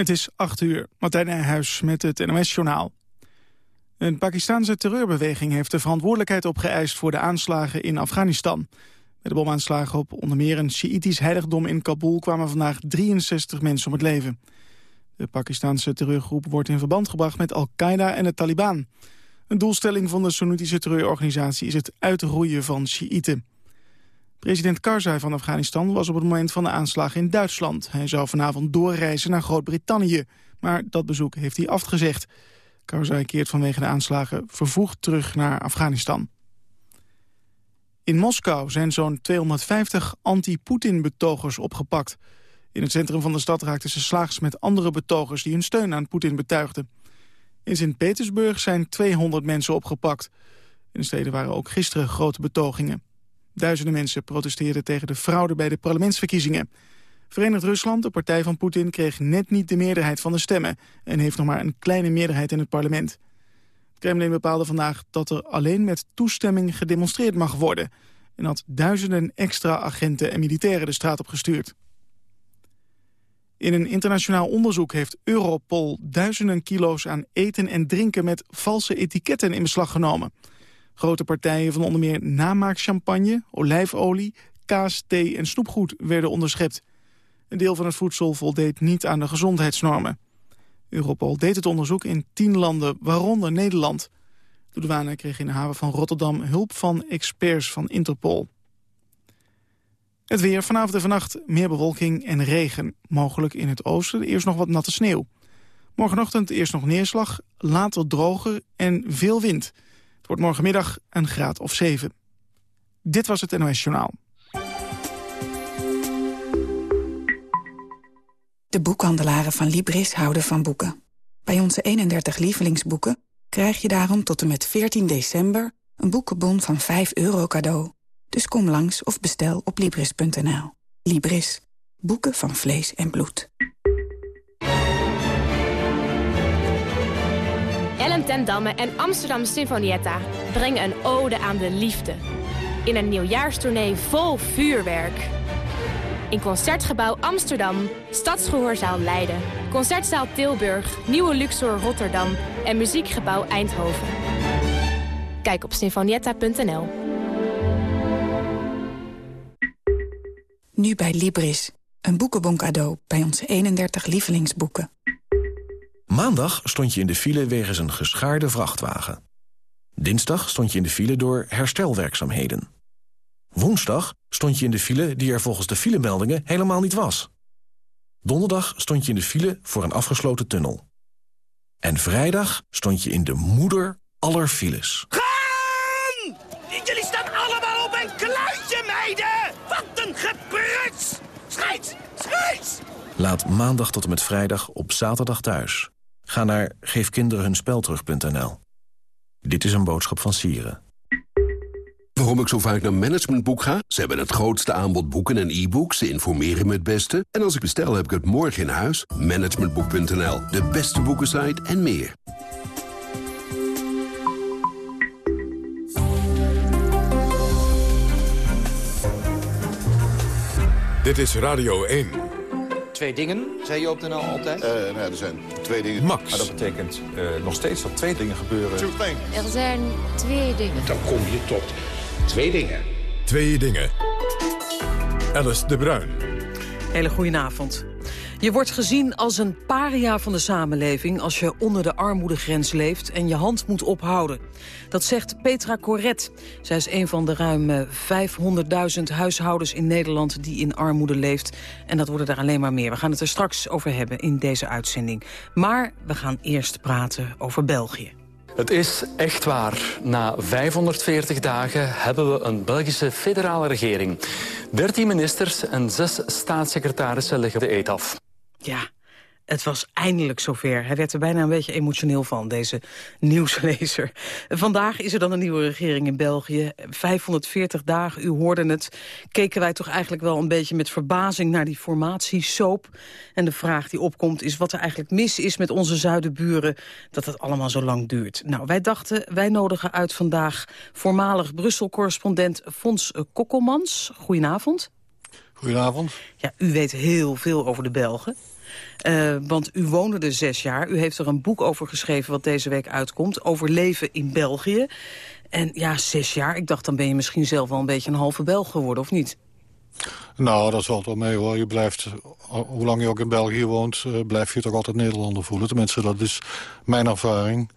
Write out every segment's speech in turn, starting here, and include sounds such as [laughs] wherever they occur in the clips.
Het is 8 uur. Martijn Nijhuis met het NOS-journaal. Een Pakistanse terreurbeweging heeft de verantwoordelijkheid opgeëist... voor de aanslagen in Afghanistan. Bij de bomaanslagen op onder meer een Sjiïtisch heiligdom in Kabul... kwamen vandaag 63 mensen om het leven. De Pakistanse terreurgroep wordt in verband gebracht met Al-Qaeda en de Taliban. Een doelstelling van de Soenitische terreurorganisatie... is het uitroeien van Sjiïten. President Karzai van Afghanistan was op het moment van de aanslag in Duitsland. Hij zou vanavond doorreizen naar Groot-Brittannië, maar dat bezoek heeft hij afgezegd. Karzai keert vanwege de aanslagen vervoegd terug naar Afghanistan. In Moskou zijn zo'n 250 anti-Poetin-betogers opgepakt. In het centrum van de stad raakten ze slaags met andere betogers... die hun steun aan Poetin betuigden. In Sint-Petersburg zijn 200 mensen opgepakt. In de steden waren ook gisteren grote betogingen. Duizenden mensen protesteerden tegen de fraude bij de parlementsverkiezingen. Verenigd Rusland, de partij van Poetin, kreeg net niet de meerderheid van de stemmen... en heeft nog maar een kleine meerderheid in het parlement. Het Kremlin bepaalde vandaag dat er alleen met toestemming gedemonstreerd mag worden... en had duizenden extra agenten en militairen de straat op gestuurd. In een internationaal onderzoek heeft Europol duizenden kilo's aan eten en drinken... met valse etiketten in beslag genomen... Grote partijen van onder meer namaakchampagne, olijfolie, kaas, thee en snoepgoed werden onderschept. Een deel van het voedsel voldeed niet aan de gezondheidsnormen. Europol deed het onderzoek in tien landen, waaronder Nederland. De douane kreeg in de haven van Rotterdam hulp van experts van Interpol. Het weer, vanavond en vannacht meer bewolking en regen. Mogelijk in het oosten eerst nog wat natte sneeuw. Morgenochtend eerst nog neerslag, later droger en veel wind wordt morgenmiddag een graad of 7. Dit was het NOS Journaal. De boekhandelaren van Libris houden van boeken. Bij onze 31 lievelingsboeken krijg je daarom tot en met 14 december... een boekenbon van 5 euro cadeau. Dus kom langs of bestel op Libris.nl. Libris. Boeken van vlees en bloed. Ellen ten Damme en Amsterdam Sinfonietta brengen een ode aan de liefde. In een nieuwjaarstournee vol vuurwerk. In Concertgebouw Amsterdam, Stadsgehoorzaal Leiden, Concertzaal Tilburg, Nieuwe Luxor Rotterdam en Muziekgebouw Eindhoven. Kijk op sinfonietta.nl. Nu bij Libris, een boekenbon cadeau bij onze 31 lievelingsboeken. Maandag stond je in de file wegens een geschaarde vrachtwagen. Dinsdag stond je in de file door herstelwerkzaamheden. Woensdag stond je in de file die er volgens de filemeldingen helemaal niet was. Donderdag stond je in de file voor een afgesloten tunnel. En vrijdag stond je in de moeder aller files. Gaan! Jullie staan allemaal op een kluitje, meiden! Wat een gepruts! Scheids! Scheids! Laat maandag tot en met vrijdag op zaterdag thuis. Ga naar geefkinderenhunspelterug.nl. Dit is een boodschap van Sieren. Waarom ik zo vaak naar Managementboek ga? Ze hebben het grootste aanbod boeken en e-books. Ze informeren me het beste. En als ik bestel, heb ik het morgen in huis. Managementboek.nl, de beste boekensite en meer. Dit is Radio 1 twee dingen, zei je op de NL altijd? Uh, nou, er zijn twee dingen. Max. Maar dat betekent uh, nog steeds dat twee dingen gebeuren. Er zijn twee dingen. Dan kom je tot twee dingen. Twee dingen. Alice de Bruin. Hele goedenavond. Je wordt gezien als een paria van de samenleving... als je onder de armoedegrens leeft en je hand moet ophouden. Dat zegt Petra Corret. Zij is een van de ruim 500.000 eh, huishoudens in Nederland... die in armoede leeft. En dat worden er alleen maar meer. We gaan het er straks over hebben in deze uitzending. Maar we gaan eerst praten over België. Het is echt waar. Na 540 dagen hebben we een Belgische federale regering. 13 ministers en 6 staatssecretarissen leggen de eet af. Ja, het was eindelijk zover. Hij werd er bijna een beetje emotioneel van, deze nieuwslezer. Vandaag is er dan een nieuwe regering in België. 540 dagen, u hoorde het. Keken wij toch eigenlijk wel een beetje met verbazing naar die formatiesoap. En de vraag die opkomt is wat er eigenlijk mis is met onze zuidenburen... dat het allemaal zo lang duurt. Nou, wij dachten, wij nodigen uit vandaag voormalig Brussel-correspondent Fons Kokkelmans. Goedenavond. Goedenavond. Ja, u weet heel veel over de Belgen. Uh, want u woonde er zes jaar. U heeft er een boek over geschreven wat deze week uitkomt. Over leven in België. En ja, zes jaar. Ik dacht, dan ben je misschien zelf wel een beetje een halve Belg geworden, of niet? Nou, dat valt wel mee hoor. Je blijft, hoe lang je ook in België woont, uh, blijf je toch altijd Nederlander voelen. Tenminste, dat is mijn ervaring.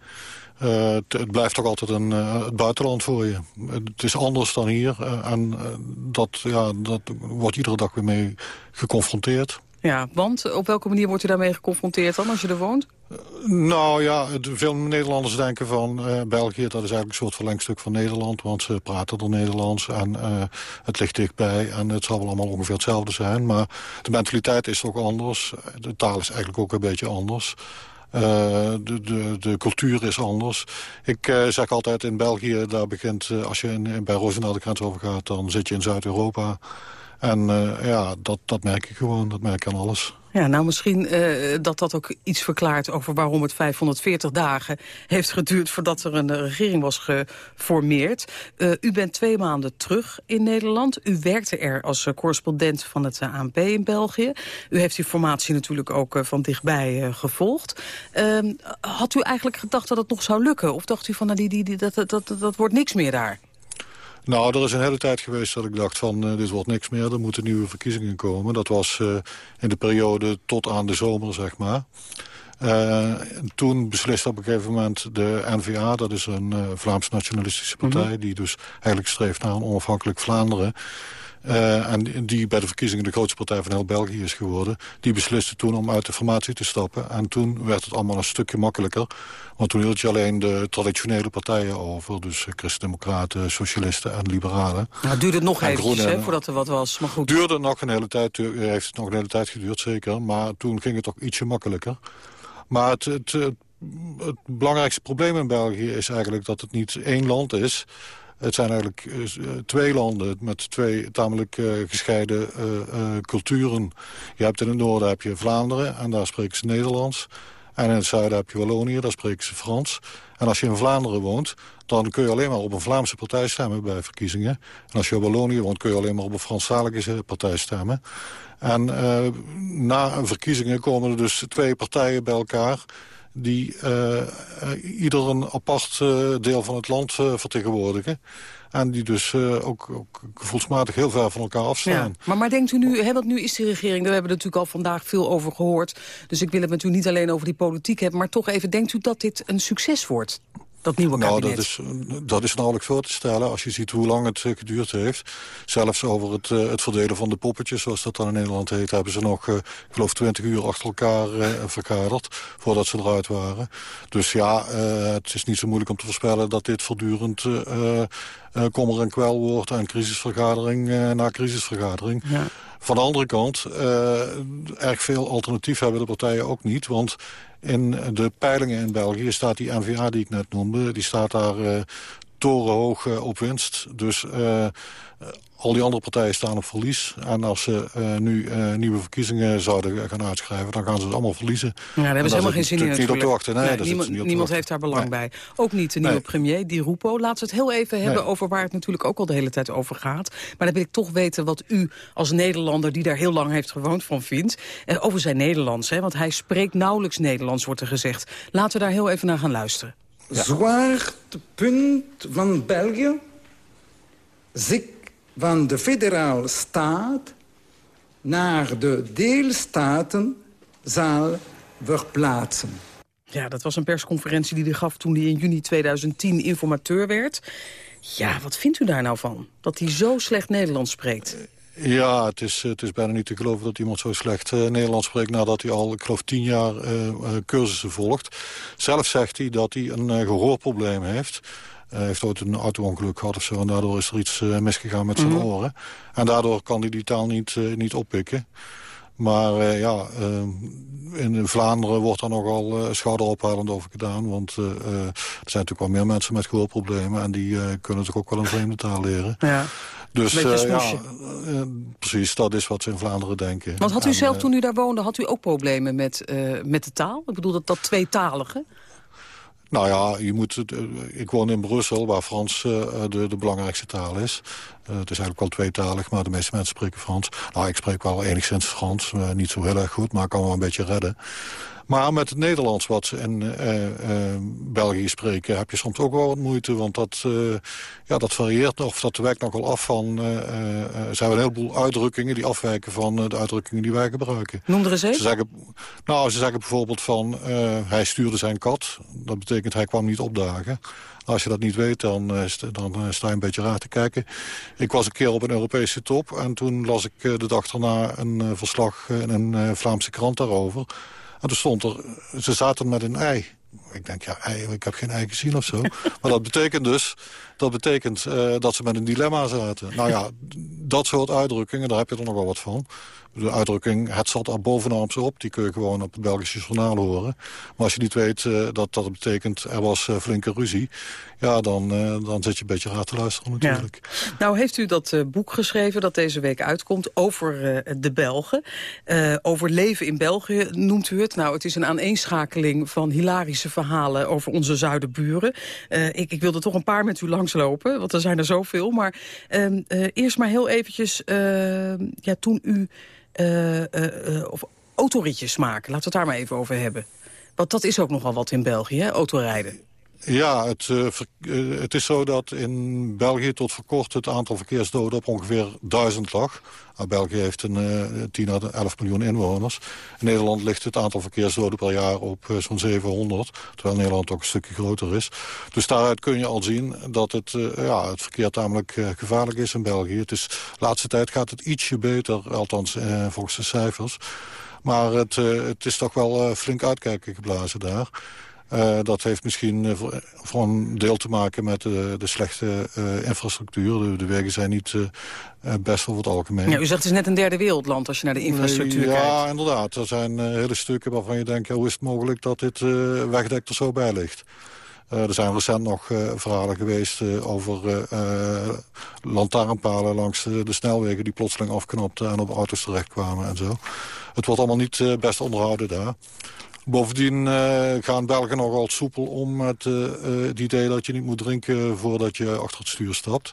Uh, het, het, blijft toch altijd een, uh, het buitenland voor je. Het is anders dan hier. en dat, ja, dat wordt iedere dag weer mee geconfronteerd. Ja, want op welke manier wordt u daarmee geconfronteerd dan als je er woont? Nou ja, veel Nederlanders denken van uh, België, dat is eigenlijk een soort verlengstuk van Nederland. Want ze praten er Nederlands en uh, het ligt dichtbij en het zal wel allemaal ongeveer hetzelfde zijn. Maar de mentaliteit is toch anders. De taal is eigenlijk ook een beetje anders. Uh, de, de, de cultuur is anders. Ik uh, zeg altijd in België, daar begint, uh, als je in, bij Roosendaal de grens overgaat... dan zit je in Zuid-Europa. En ja, dat, dat merk ik gewoon, dat merk ik aan alles. Ja, nou misschien uh, dat dat ook iets verklaart over waarom het 540 dagen heeft geduurd voordat er een regering was geformeerd. Uh, u bent twee maanden terug in Nederland. U werkte er als correspondent van het ANP in België. U heeft die formatie natuurlijk ook van dichtbij gevolgd. Ehm, had u eigenlijk gedacht dat het nog zou lukken? Of dacht u van nou, die, die, die, dat, dat, dat, dat wordt niks meer daar? Nou, er is een hele tijd geweest dat ik dacht van uh, dit wordt niks meer. Er moeten nieuwe verkiezingen komen. Dat was uh, in de periode tot aan de zomer, zeg maar. Uh, toen besliste op een gegeven moment de N-VA, dat is een Vlaams nationalistische partij... Mm -hmm. die dus eigenlijk streeft naar een onafhankelijk Vlaanderen... Uh, en die bij de verkiezingen de grootste partij van heel België is geworden... die besliste toen om uit de formatie te stappen. En toen werd het allemaal een stukje makkelijker. Want toen hield je alleen de traditionele partijen over. Dus christendemocraten, socialisten en liberalen. Nou, het duurde nog eventjes, hè, voordat er wat was. Maar goed. Duurde nog een hele tijd, heeft het nog een hele tijd geduurd, zeker. Maar toen ging het toch ietsje makkelijker. Maar het, het, het, het belangrijkste probleem in België is eigenlijk dat het niet één land is... Het zijn eigenlijk uh, twee landen met twee tamelijk uh, gescheiden culturen. Je hebt in het noorden heb je Vlaanderen en daar spreken ze Nederlands. En in het zuiden heb je Wallonië, daar spreken ze Frans. En als je in Vlaanderen woont, dan kun je alleen maar op een Vlaamse partij stemmen bij verkiezingen. En als je in Wallonië woont, kun je alleen maar op een Franstalige partij stemmen. En na verkiezingen komen er dus twee partijen bij elkaar die uh, ieder een apart uh, deel van het land uh, vertegenwoordigen. En die dus ook, ook, gevoelsmatig heel ver van elkaar afstaan. Ja, maar, maar denkt u nu, hè, want nu is die regering... daar hebben we natuurlijk al vandaag veel over gehoord... dus ik wil het met u niet alleen over die politiek hebben... maar toch even, denkt u dat dit een succes wordt? Dat nieuwe nou, kabinet? Dat is, dat is nauwelijks voor te stellen als je ziet hoe lang het geduurd heeft. Zelfs over het, uh, het verdelen van de poppetjes, zoals dat dan in Nederland heet... hebben ze nog, ik geloof, twintig uur achter elkaar verkaderd... voordat ze eruit waren. Dus ja, het is niet zo moeilijk om te voorspellen... dat dit voortdurend kommer en kwel wordt... en crisisvergadering na crisisvergadering. Ja. Van de andere kant, erg veel alternatief hebben de partijen ook niet... want in de peilingen in België staat die NVA die ik net noemde... die staat daar uh, torenhoog op winst. Dus al die andere partijen staan op verlies. En als ze uh, nu uh, nieuwe verkiezingen zouden gaan uitschrijven... dan gaan ze het allemaal verliezen. Ja, daar hebben ze helemaal geen zin in niet op te wachten. Nee, nee, niemand, heeft daar belang nee. bij. Ook niet de nieuwe nee. premier, Di Rupo. Laten we het heel even hebben nee. over waar het natuurlijk ook al de hele tijd over gaat. Maar dan wil ik toch weten wat u als Nederlander... die daar heel lang heeft gewoond van vindt. En over zijn Nederlands, hè, want hij spreekt nauwelijks Nederlands, wordt er gezegd. Laten we daar heel even naar gaan luisteren. Ja. Zwaartepunt van België... van de federale staat naar de deelstaten zal verplaatsen. Ja, dat was een persconferentie die hij gaf toen hij in juni 2010 informateur werd. Ja, wat vindt u daar nou van? Dat hij zo slecht Nederlands spreekt? Ja, het is, het is bijna niet te geloven dat iemand zo slecht uh, Nederlands spreekt... nadat hij al, ik geloof, tien jaar uh, uh, cursussen volgt. Zelf zegt hij dat hij een gehoorprobleem heeft... Hij uh, heeft ooit een auto-ongeluk gehad of zo. En daardoor is er iets uh, misgegaan met zijn mm -hmm. oren. En daardoor kan hij die taal niet, uh, niet oppikken. Maar uh, ja, in Vlaanderen wordt er nogal schouderophalend over gedaan. Want er zijn natuurlijk wel meer mensen met gehoorproblemen. En die kunnen natuurlijk ook wel een vreemde taal leren. Ja. Dus ja, precies, dat is wat ze in Vlaanderen denken. Want had u en, zelf toen u daar woonde, had u ook problemen met, met de taal? Ik bedoel, dat, dat tweetalige? Nou ja, je moet, ik woon in Brussel, waar Frans de, de belangrijkste taal is. het is eigenlijk wel tweetalig, maar de meeste mensen spreken Frans. Nou, ik spreek wel enigszins Frans, niet zo heel erg goed, maar ik kan wel een beetje redden. Maar met het Nederlands wat ze in uh, uh, België spreken... heb je soms ook wel wat moeite, want dat, uh, ja, dat varieert nog... of dat wijkt nogal af van... er zijn een heleboel uitdrukkingen die afwijken van de uitdrukkingen die wij gebruiken. Noem er eens even. Ze zeggen, nou, ze zeggen bijvoorbeeld van... hij stuurde zijn kat. Dat betekent hij kwam niet opdagen. Als je dat niet weet, dan, dan sta je een beetje raar te kijken. Ik was een keer op een Europese top en toen las ik de dag daarna een verslag in een Vlaamse krant daarover. En toen stond er, ze zaten met een ei. Ik denk, ja, ei, ik heb geen ei gezien of zo. [laughs] maar dat betekent dus, dat betekent uh, dat ze met een dilemma zaten. Nou ja, dat soort uitdrukkingen, daar heb je er nog wel wat van de uitdrukking het zat er bovenaan op. Die kun je gewoon op het Belgische journaal horen. Maar als je niet weet uh, dat dat betekent er was uh, flinke ruzie... ja, dan, uh, dan zit je een beetje raar te luisteren natuurlijk. Nou heeft u dat boek geschreven dat deze week uitkomt over de Belgen. over leven in België noemt u het. Nou, het is een aaneenschakeling van hilarische verhalen over onze zuidenburen. ik, ik wilde toch een paar met u langslopen, want er zijn er zoveel. Maar ehm, eerst maar heel eventjes, ja, toen u... Uh, uh, of autoritjes maken. Laten we het daar maar even over hebben. Want dat is ook nogal wat in België, hè? autorijden. Ja, het, uh, het is zo dat in België tot voor kort het aantal verkeersdoden op ongeveer duizend lag. Nou, België heeft een uh, 10 à 11 miljoen inwoners. In Nederland ligt het aantal verkeersdoden per jaar op zo'n 700. Terwijl Nederland ook een stukje groter is. Dus daaruit kun je al zien dat het, ja, het verkeer tamelijk gevaarlijk is in België. Het is, de laatste tijd gaat het ietsje beter, althans volgens de cijfers. Maar het, het is toch wel flink uitkijken geblazen daar. Uh, dat heeft misschien uh, voor, een deel te maken met de, de slechte uh, infrastructuur. De, de, wegen zijn niet best over het algemeen. Ja, u zegt het is net een derde wereldland als je naar de infrastructuur ja, kijkt. Ja, inderdaad. Er zijn hele stukken waarvan je denkt... hoe is het mogelijk dat dit wegdek er zo bij ligt? er zijn recent nog verhalen geweest over lantaarnpalen langs de, de, snelwegen... die plotseling afknapten en op auto's terechtkwamen en zo. Het wordt allemaal niet best onderhouden daar. Bovendien uh, gaan Belgen nogal soepel om met uh, het idee dat je niet moet drinken voordat je achter het stuur stapt.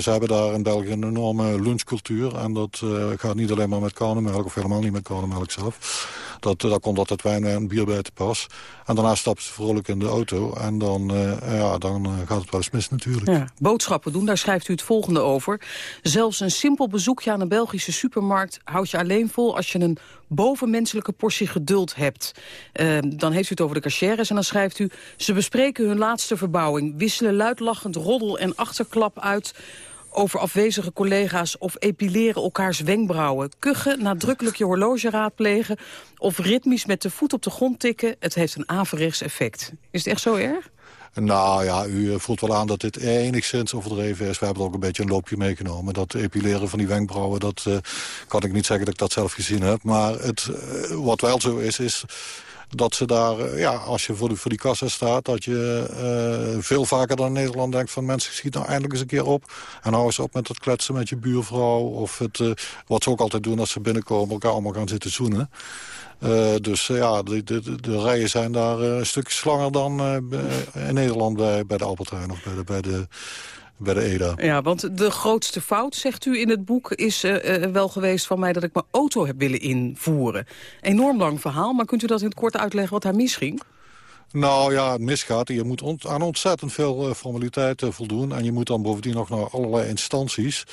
Ze hebben daar in België een enorme lunchcultuur. En dat gaat niet alleen maar met karnemelk, of helemaal niet met karnemelk zelf. Dat, daar komt altijd wijn en bier bij te pas. En daarna stappen ze vrolijk in de auto. En dan, uh, ja, dan uh, gaat het wel eens mis natuurlijk. Boodschappen doen, daar schrijft u het volgende over. Zelfs een simpel bezoekje aan een Belgische supermarkt... houdt je alleen vol als je een bovenmenselijke portie geduld hebt. Uh, dan heeft u het over de cachères en dan schrijft u... ze bespreken hun laatste verbouwing, wisselen luidlachend roddel en achterklap uit over afwezige collega's of epileren elkaars wenkbrauwen. Kuchen, nadrukkelijk je horloge raadplegen of ritmisch met de voet op de grond tikken. Het heeft een averechts effect. Is het echt zo erg? Nou ja, u voelt wel aan dat dit enigszins overdreven is. We hebben ook een beetje een loopje meegenomen. Dat epileren van die wenkbrauwen, dat uh, kan ik niet zeggen dat ik dat zelf gezien heb. Maar het, uh, wat wel zo is, is dat ze daar, eh, ja, als je voor, de, voor die kassa staat... dat je uh, veel vaker dan in Nederland denkt van... mensen, schiet nou eindelijk eens een keer op. En hou eens op met het kletsen met je buurvrouw. Of het, uh, wat ze ook altijd doen als ze binnenkomen... elkaar allemaal gaan zitten zoenen. Dus ja, de, de, de, rijen zijn daar een stukje langer dan in Nederland bij, bij de Albert Heijn of bij de, bij de bij de EDA. Ja, want de grootste fout, zegt u in het boek, is uh, wel geweest van mij dat ik mijn auto heb willen invoeren. Enorm lang verhaal, maar kunt u dat in het kort uitleggen wat daar misging? Nou ja, het misgaat. Je moet ont aan ontzettend veel uh, formaliteiten voldoen. En je moet dan bovendien nog naar allerlei instanties.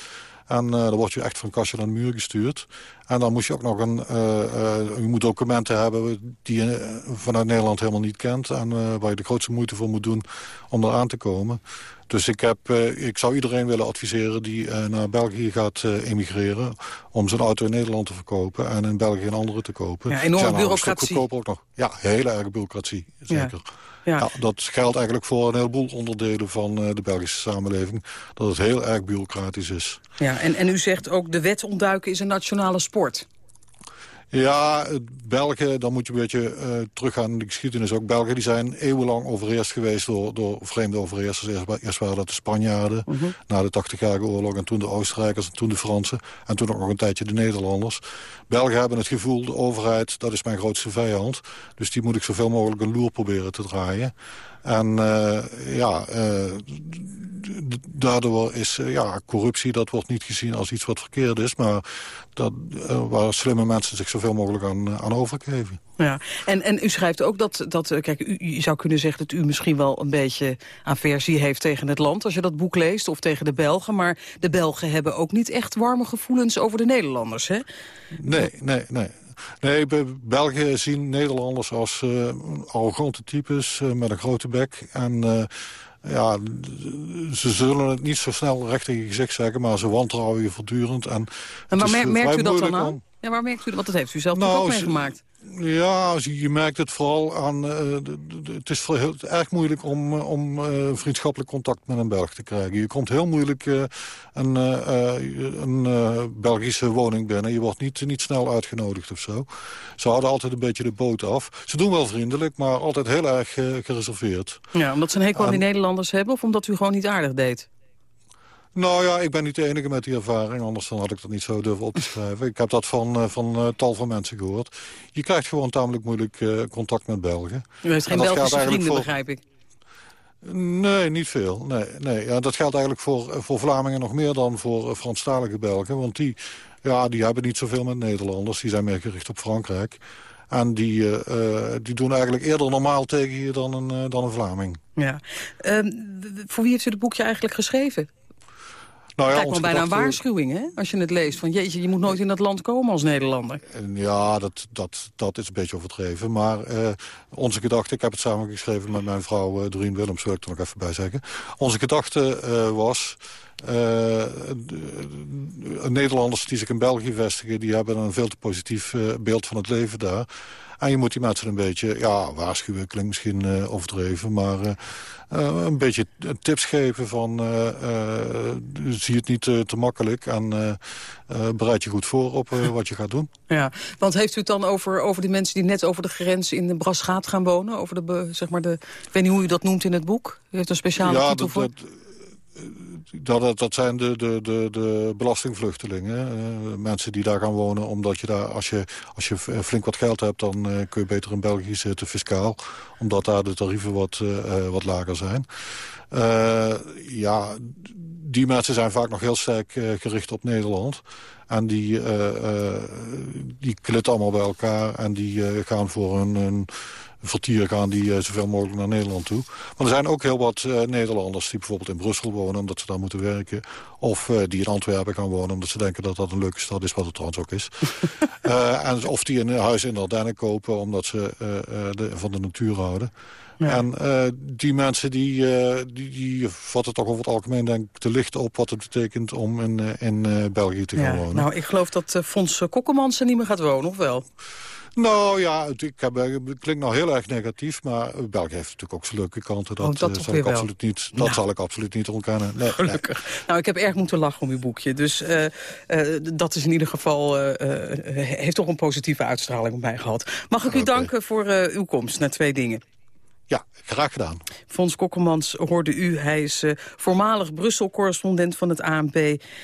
En uh, dan word je echt van kastje naar de muur gestuurd. En dan moet je ook nog een... Uh, uh, je moet documenten hebben die je vanuit Nederland helemaal niet kent. En waar je de grootste moeite voor moet doen om eraan te komen. Dus ik, heb, uh, ik zou iedereen willen adviseren die uh, naar België gaat uh, emigreren... om zijn auto in Nederland te verkopen en in België een andere te kopen. Ja, enorme bureaucratie. Ook nog. Ja, hele erg bureaucratie, zeker. Ja. Ja. dat geldt eigenlijk voor een heleboel onderdelen van de Belgische samenleving. Dat het heel erg bureaucratisch is. Ja, en, en u zegt ook de wet ontduiken is een nationale sport. Ja, België, dan moet je een beetje uh, teruggaan in de geschiedenis. Ook Belgen die zijn eeuwenlang overheerst geweest door, door vreemde overheersers. Eerst, eerst waren dat de Spanjaarden, mhm. na de 80-jarige oorlog... en toen de Oostenrijkers en toen de Fransen. En toen ook nog een tijdje de Nederlanders. Belgen hebben het gevoel, de overheid, dat is mijn grootste vijand. Dus die moet ik zoveel mogelijk een loer proberen te draaien. En uh, ja, uh, daardoor is uh, ja, corruptie, dat wordt niet gezien als iets wat verkeerd is... maar dat, waar slimme mensen zich zoveel mogelijk aan, aan overgeven. Ja, en, en u schrijft ook dat, dat kijk, u, u, zou kunnen zeggen dat u misschien wel een beetje aversie heeft tegen het land als je dat boek leest, of tegen de Belgen. Maar de Belgen hebben ook niet echt warme gevoelens over de Nederlanders, hè? Nee, nee, nee. Nee, België zien Nederlanders als uh, arrogante types uh, met een grote bek. En uh, ja, ze zullen het niet zo snel recht in je gezicht zeggen... maar ze wantrouwen je voortdurend. En, en maar merkt u dat dan aan? Ja, waar merkt u dat? Want dat heeft u zelf nou, ook meegemaakt. Ja, je merkt het vooral aan... Uh, het is heel, erg moeilijk om, uh, om uh, vriendschappelijk contact met een Belg te krijgen. Je komt heel moeilijk een, een Belgische woning binnen. Je wordt niet, niet snel uitgenodigd of zo. Ze houden altijd een beetje de boot af. Ze doen wel vriendelijk, maar altijd heel erg gereserveerd. Ja, omdat ze een hekel aan die Nederlanders hebben... of omdat u gewoon niet aardig deed? Nou ja, ik ben niet de enige met die ervaring. Anders dan had ik dat niet zo durven op te schrijven. Ik heb dat van, uh, van uh, tal van mensen gehoord. Je krijgt gewoon tamelijk moeilijk uh, contact met Belgen. U heeft geen Belgische vrienden, voor... begrijp ik. Nee, niet veel. Nee, nee. Ja, dat geldt eigenlijk voor, voor Vlamingen nog meer dan voor Franstalige Belgen. Want die, ja, die hebben niet zoveel met Nederlanders. Die zijn meer gericht op Frankrijk. En die, die doen eigenlijk eerder normaal tegen je dan een, dan een Vlaming. Ja. Ehm, voor wie heeft u het boekje eigenlijk geschreven? Nou ja, lijkt me bijna een waarschuwing, hè? Als je het leest. Van jeetje, je moet nooit in dat land komen als Nederlander. Ja, dat, dat, dat is een beetje overdreven. Maar uh, onze gedachte, ik heb het samen geschreven met mijn vrouw uh, Doreen Willems, wil ik er nog even bij zeggen. Onze gedachte uh, was... Uh, Nederlanders die zich in België vestigen... die hebben een veel te positief beeld van het leven daar. En je moet die mensen een beetje, ja, waarschuwen klinkt misschien uh, overdreven... maar uh, een beetje tips geven van zie het niet te makkelijk... en bereid je goed voor op wat je gaat doen. [laughs] Ja, want heeft u het dan over, over die mensen die net over de grens in de Brasgaat gaan wonen? Over de, zeg maar de, ik weet niet hoe u dat noemt in het boek. U heeft een speciale ja, titel voor? Dat, dat, dat zijn de, de, de, de belastingvluchtelingen. Uh, mensen die daar gaan wonen. Omdat je daar, als je, als je flink wat geld hebt, dan kun je beter in België zitten fiscaal. Omdat daar de tarieven wat, wat lager zijn. ja, die mensen zijn vaak nog heel sterk gericht op Nederland. En die, die klitten allemaal bij elkaar. En die gaan voor een, een vertier gaan die uh, zoveel mogelijk naar Nederland toe. Maar er zijn ook heel wat uh, Nederlanders die bijvoorbeeld in Brussel wonen... omdat ze daar moeten werken. Of uh, die in Antwerpen gaan wonen omdat ze denken dat dat een leuke stad is... wat het trouwens ook is. [laughs] en, of die een huis in Ardennen kopen omdat ze de, van de natuur houden. En die mensen die, die, die vatten toch over het algemeen denk ik te licht op... wat het betekent om in, in België te gaan wonen. Nou, ik geloof dat Fons Kokkemans er niet meer gaat wonen, of wel? Nou ja, het, ik heb, het klinkt nou heel erg negatief, maar België heeft natuurlijk ook zijn leuke kanten. Dat, oh, dat uh, zal ik absoluut niet, dat nou. zal ik absoluut niet ontkennen. Nee, Gelukkig. Nou, ik heb erg moeten lachen om uw boekje. Dus uh, uh, dat is in ieder geval, heeft toch een positieve uitstraling op mij gehad. Mag ik u danken voor uw komst naar twee dingen? Ja, graag gedaan. Fons Kokkemans hoorde u. Hij is voormalig Brussel-correspondent van het ANP.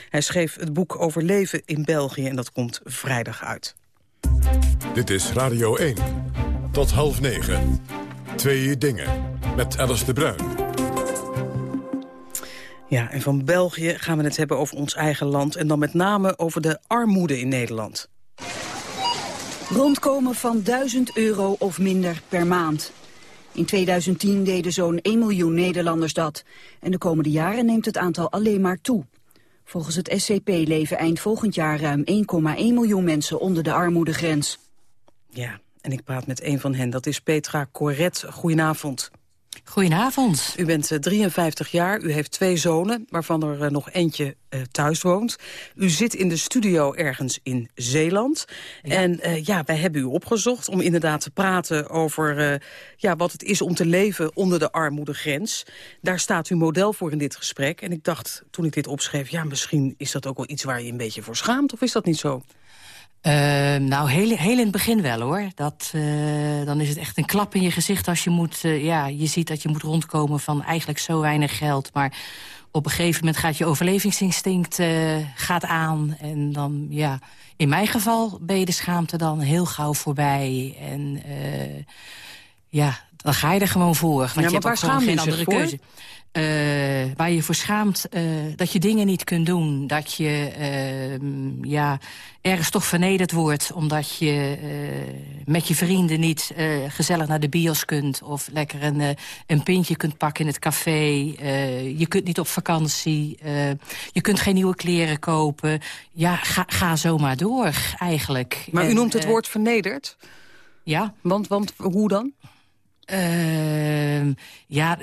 Hij schreef het boek over leven in België en dat komt vrijdag uit. Dit is Radio 1. Tot half negen. Twee dingen. Met Alice de Bruin. Ja, en van België gaan we het hebben over ons eigen land... en dan met name over de armoede in Nederland. Rondkomen van 1000 euro of minder per maand. In 2010 deden zo'n 1 miljoen Nederlanders dat. En de komende jaren neemt het aantal alleen maar toe. Volgens het SCP leven eind volgend jaar ruim 1,1 miljoen mensen onder de armoedegrens. Ja, en ik praat met een van hen. Dat is Petra Corret. Goedenavond. Goedenavond. U bent 53 eh, jaar, u heeft twee zonen, waarvan er eh, nog eentje uh, thuis woont. U zit in de studio ergens in Zeeland. En uh, ja, wij hebben u opgezocht om inderdaad te praten over uh, ja, wat het is om te leven onder de armoedegrens. Daar staat u model voor in dit gesprek. En ik dacht, toen ik dit opschreef, ja, misschien is dat ook wel iets waar je een beetje voor schaamt, of is dat niet zo? Nou, heel, heel in het begin wel, hoor. Dat, dan is het echt een klap in je gezicht als je moet... ja, je ziet dat je moet rondkomen van eigenlijk zo weinig geld. Maar op een gegeven moment gaat je overlevingsinstinct gaat aan. En dan, ja, in mijn geval ben je de schaamte dan heel gauw voorbij. En ja, dan ga je er gewoon voor. Want ja, je hebt ook gewoon geen andere voor? keuze. Uh, waar je voor schaamt uh, dat je dingen niet kunt doen. Dat je uh, ja, ergens toch vernederd wordt... omdat je met je vrienden niet gezellig naar de bios kunt... of lekker een, een pintje kunt pakken in het café. je kunt niet op vakantie. je kunt geen nieuwe kleren kopen. Ja, ga, ga zo maar door, eigenlijk. Maar u noemt het eh, woord vernederd? Ja. Want, want hoe dan? Ehm, ja,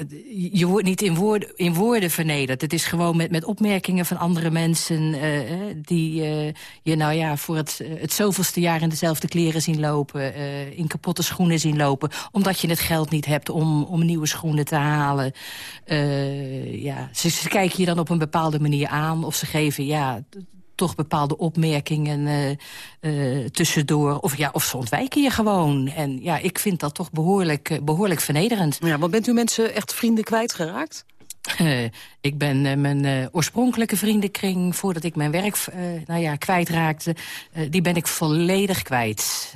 je wordt niet in woorden, in woorden vernederd. Het is gewoon met, met opmerkingen van andere mensen... eh, die eh, je nou ja, voor het, eh, het zoveelste jaar in dezelfde kleren zien lopen... in kapotte schoenen zien lopen... omdat je het geld niet hebt om, om nieuwe schoenen te halen. Ja, ze, ze kijken je dan op een bepaalde manier aan... of ze geven ja, toch bepaalde opmerkingen eh, eh, tussendoor. Of, ja, of ze ontwijken je gewoon. En ja, ik vind dat toch behoorlijk, eh, behoorlijk vernederend. Ja, want bent u mensen echt vrienden kwijtgeraakt? Eh, ik ben mijn oorspronkelijke vriendenkring... voordat ik mijn werk nou ja, kwijtraakte... die ben ik volledig kwijt.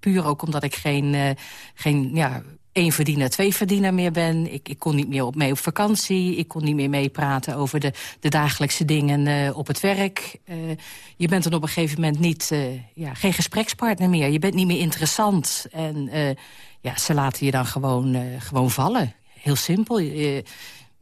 Puur ook omdat ik geen, geen ja, één verdiener, twee verdiener meer ben. Ik, ik kon niet meer op, mee op vakantie. Ik kon niet meer meepraten over de, de dagelijkse dingen eh, op het werk. Eh, je bent dan op een gegeven moment niet, eh, ja, geen gesprekspartner meer. Je bent niet meer interessant. En ja, ze laten je dan gewoon, gewoon vallen. Heel simpel.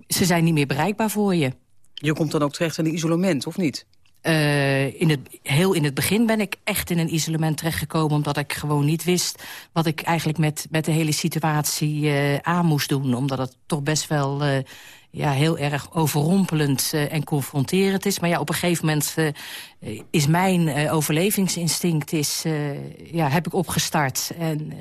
Ze zijn niet meer bereikbaar voor je. Je komt dan ook terecht in een isolement, of niet? Eh, in het, heel in het begin ben ik echt in een isolement terechtgekomen... omdat ik gewoon niet wist wat ik eigenlijk met, met de hele situatie eh, aan moest doen. Omdat het toch best wel eh, ja, heel erg overrompelend en confronterend is. Maar ja, op een gegeven moment is mijn overlevingsinstinct... Is, ja, heb ik opgestart. En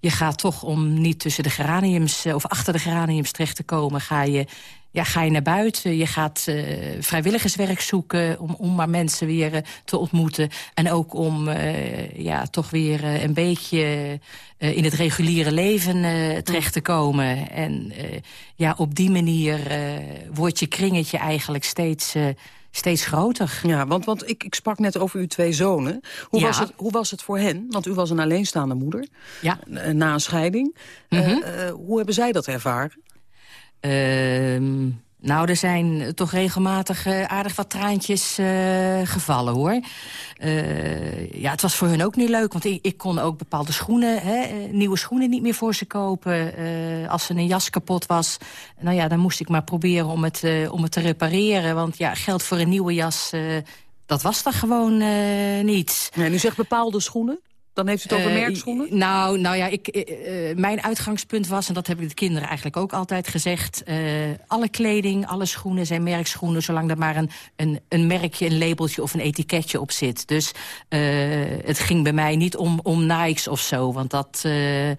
je gaat toch om niet tussen de geraniums... of achter de geraniums terecht te komen... ga je ja, ga je naar buiten, je gaat eh, vrijwilligerswerk zoeken... Om, om maar mensen weer eh, te ontmoeten. En ook om eh, ja, toch weer een beetje in het reguliere leven terecht te komen. En ja, op die manier wordt je kringetje eigenlijk steeds, steeds groter. Ja, want, want ik, ik sprak net over uw twee zonen. Hoe, Ja. was het, hoe was het voor hen? Want u was een alleenstaande moeder. Ja. Na een scheiding. Mhm. hoe hebben zij dat ervaren? Ehm, nou, er zijn toch regelmatig eh, aardig wat traantjes eh, gevallen, hoor. Eh, ja, het was voor hun ook niet leuk, want ik, ik kon ook bepaalde schoenen... Hè, nieuwe schoenen niet meer voor ze kopen. Als er een jas kapot was, nou ja, dan moest ik maar proberen om het, om het te repareren. Want ja, geld voor een nieuwe jas, dat was er gewoon eh, niet. Ja, en u zegt bepaalde schoenen? Dan heeft u het over Eh, merkschoenen? Nou, nou ja, ik, eh, eh, mijn uitgangspunt was, en dat heb ik de kinderen eigenlijk ook altijd gezegd... eh, alle kleding, alle schoenen zijn merkschoenen... zolang er maar een, een, een merkje, een labeltje of een etiketje op zit. Dus eh, het ging bij mij niet om, om Nikes of zo, want dat, eh, eh,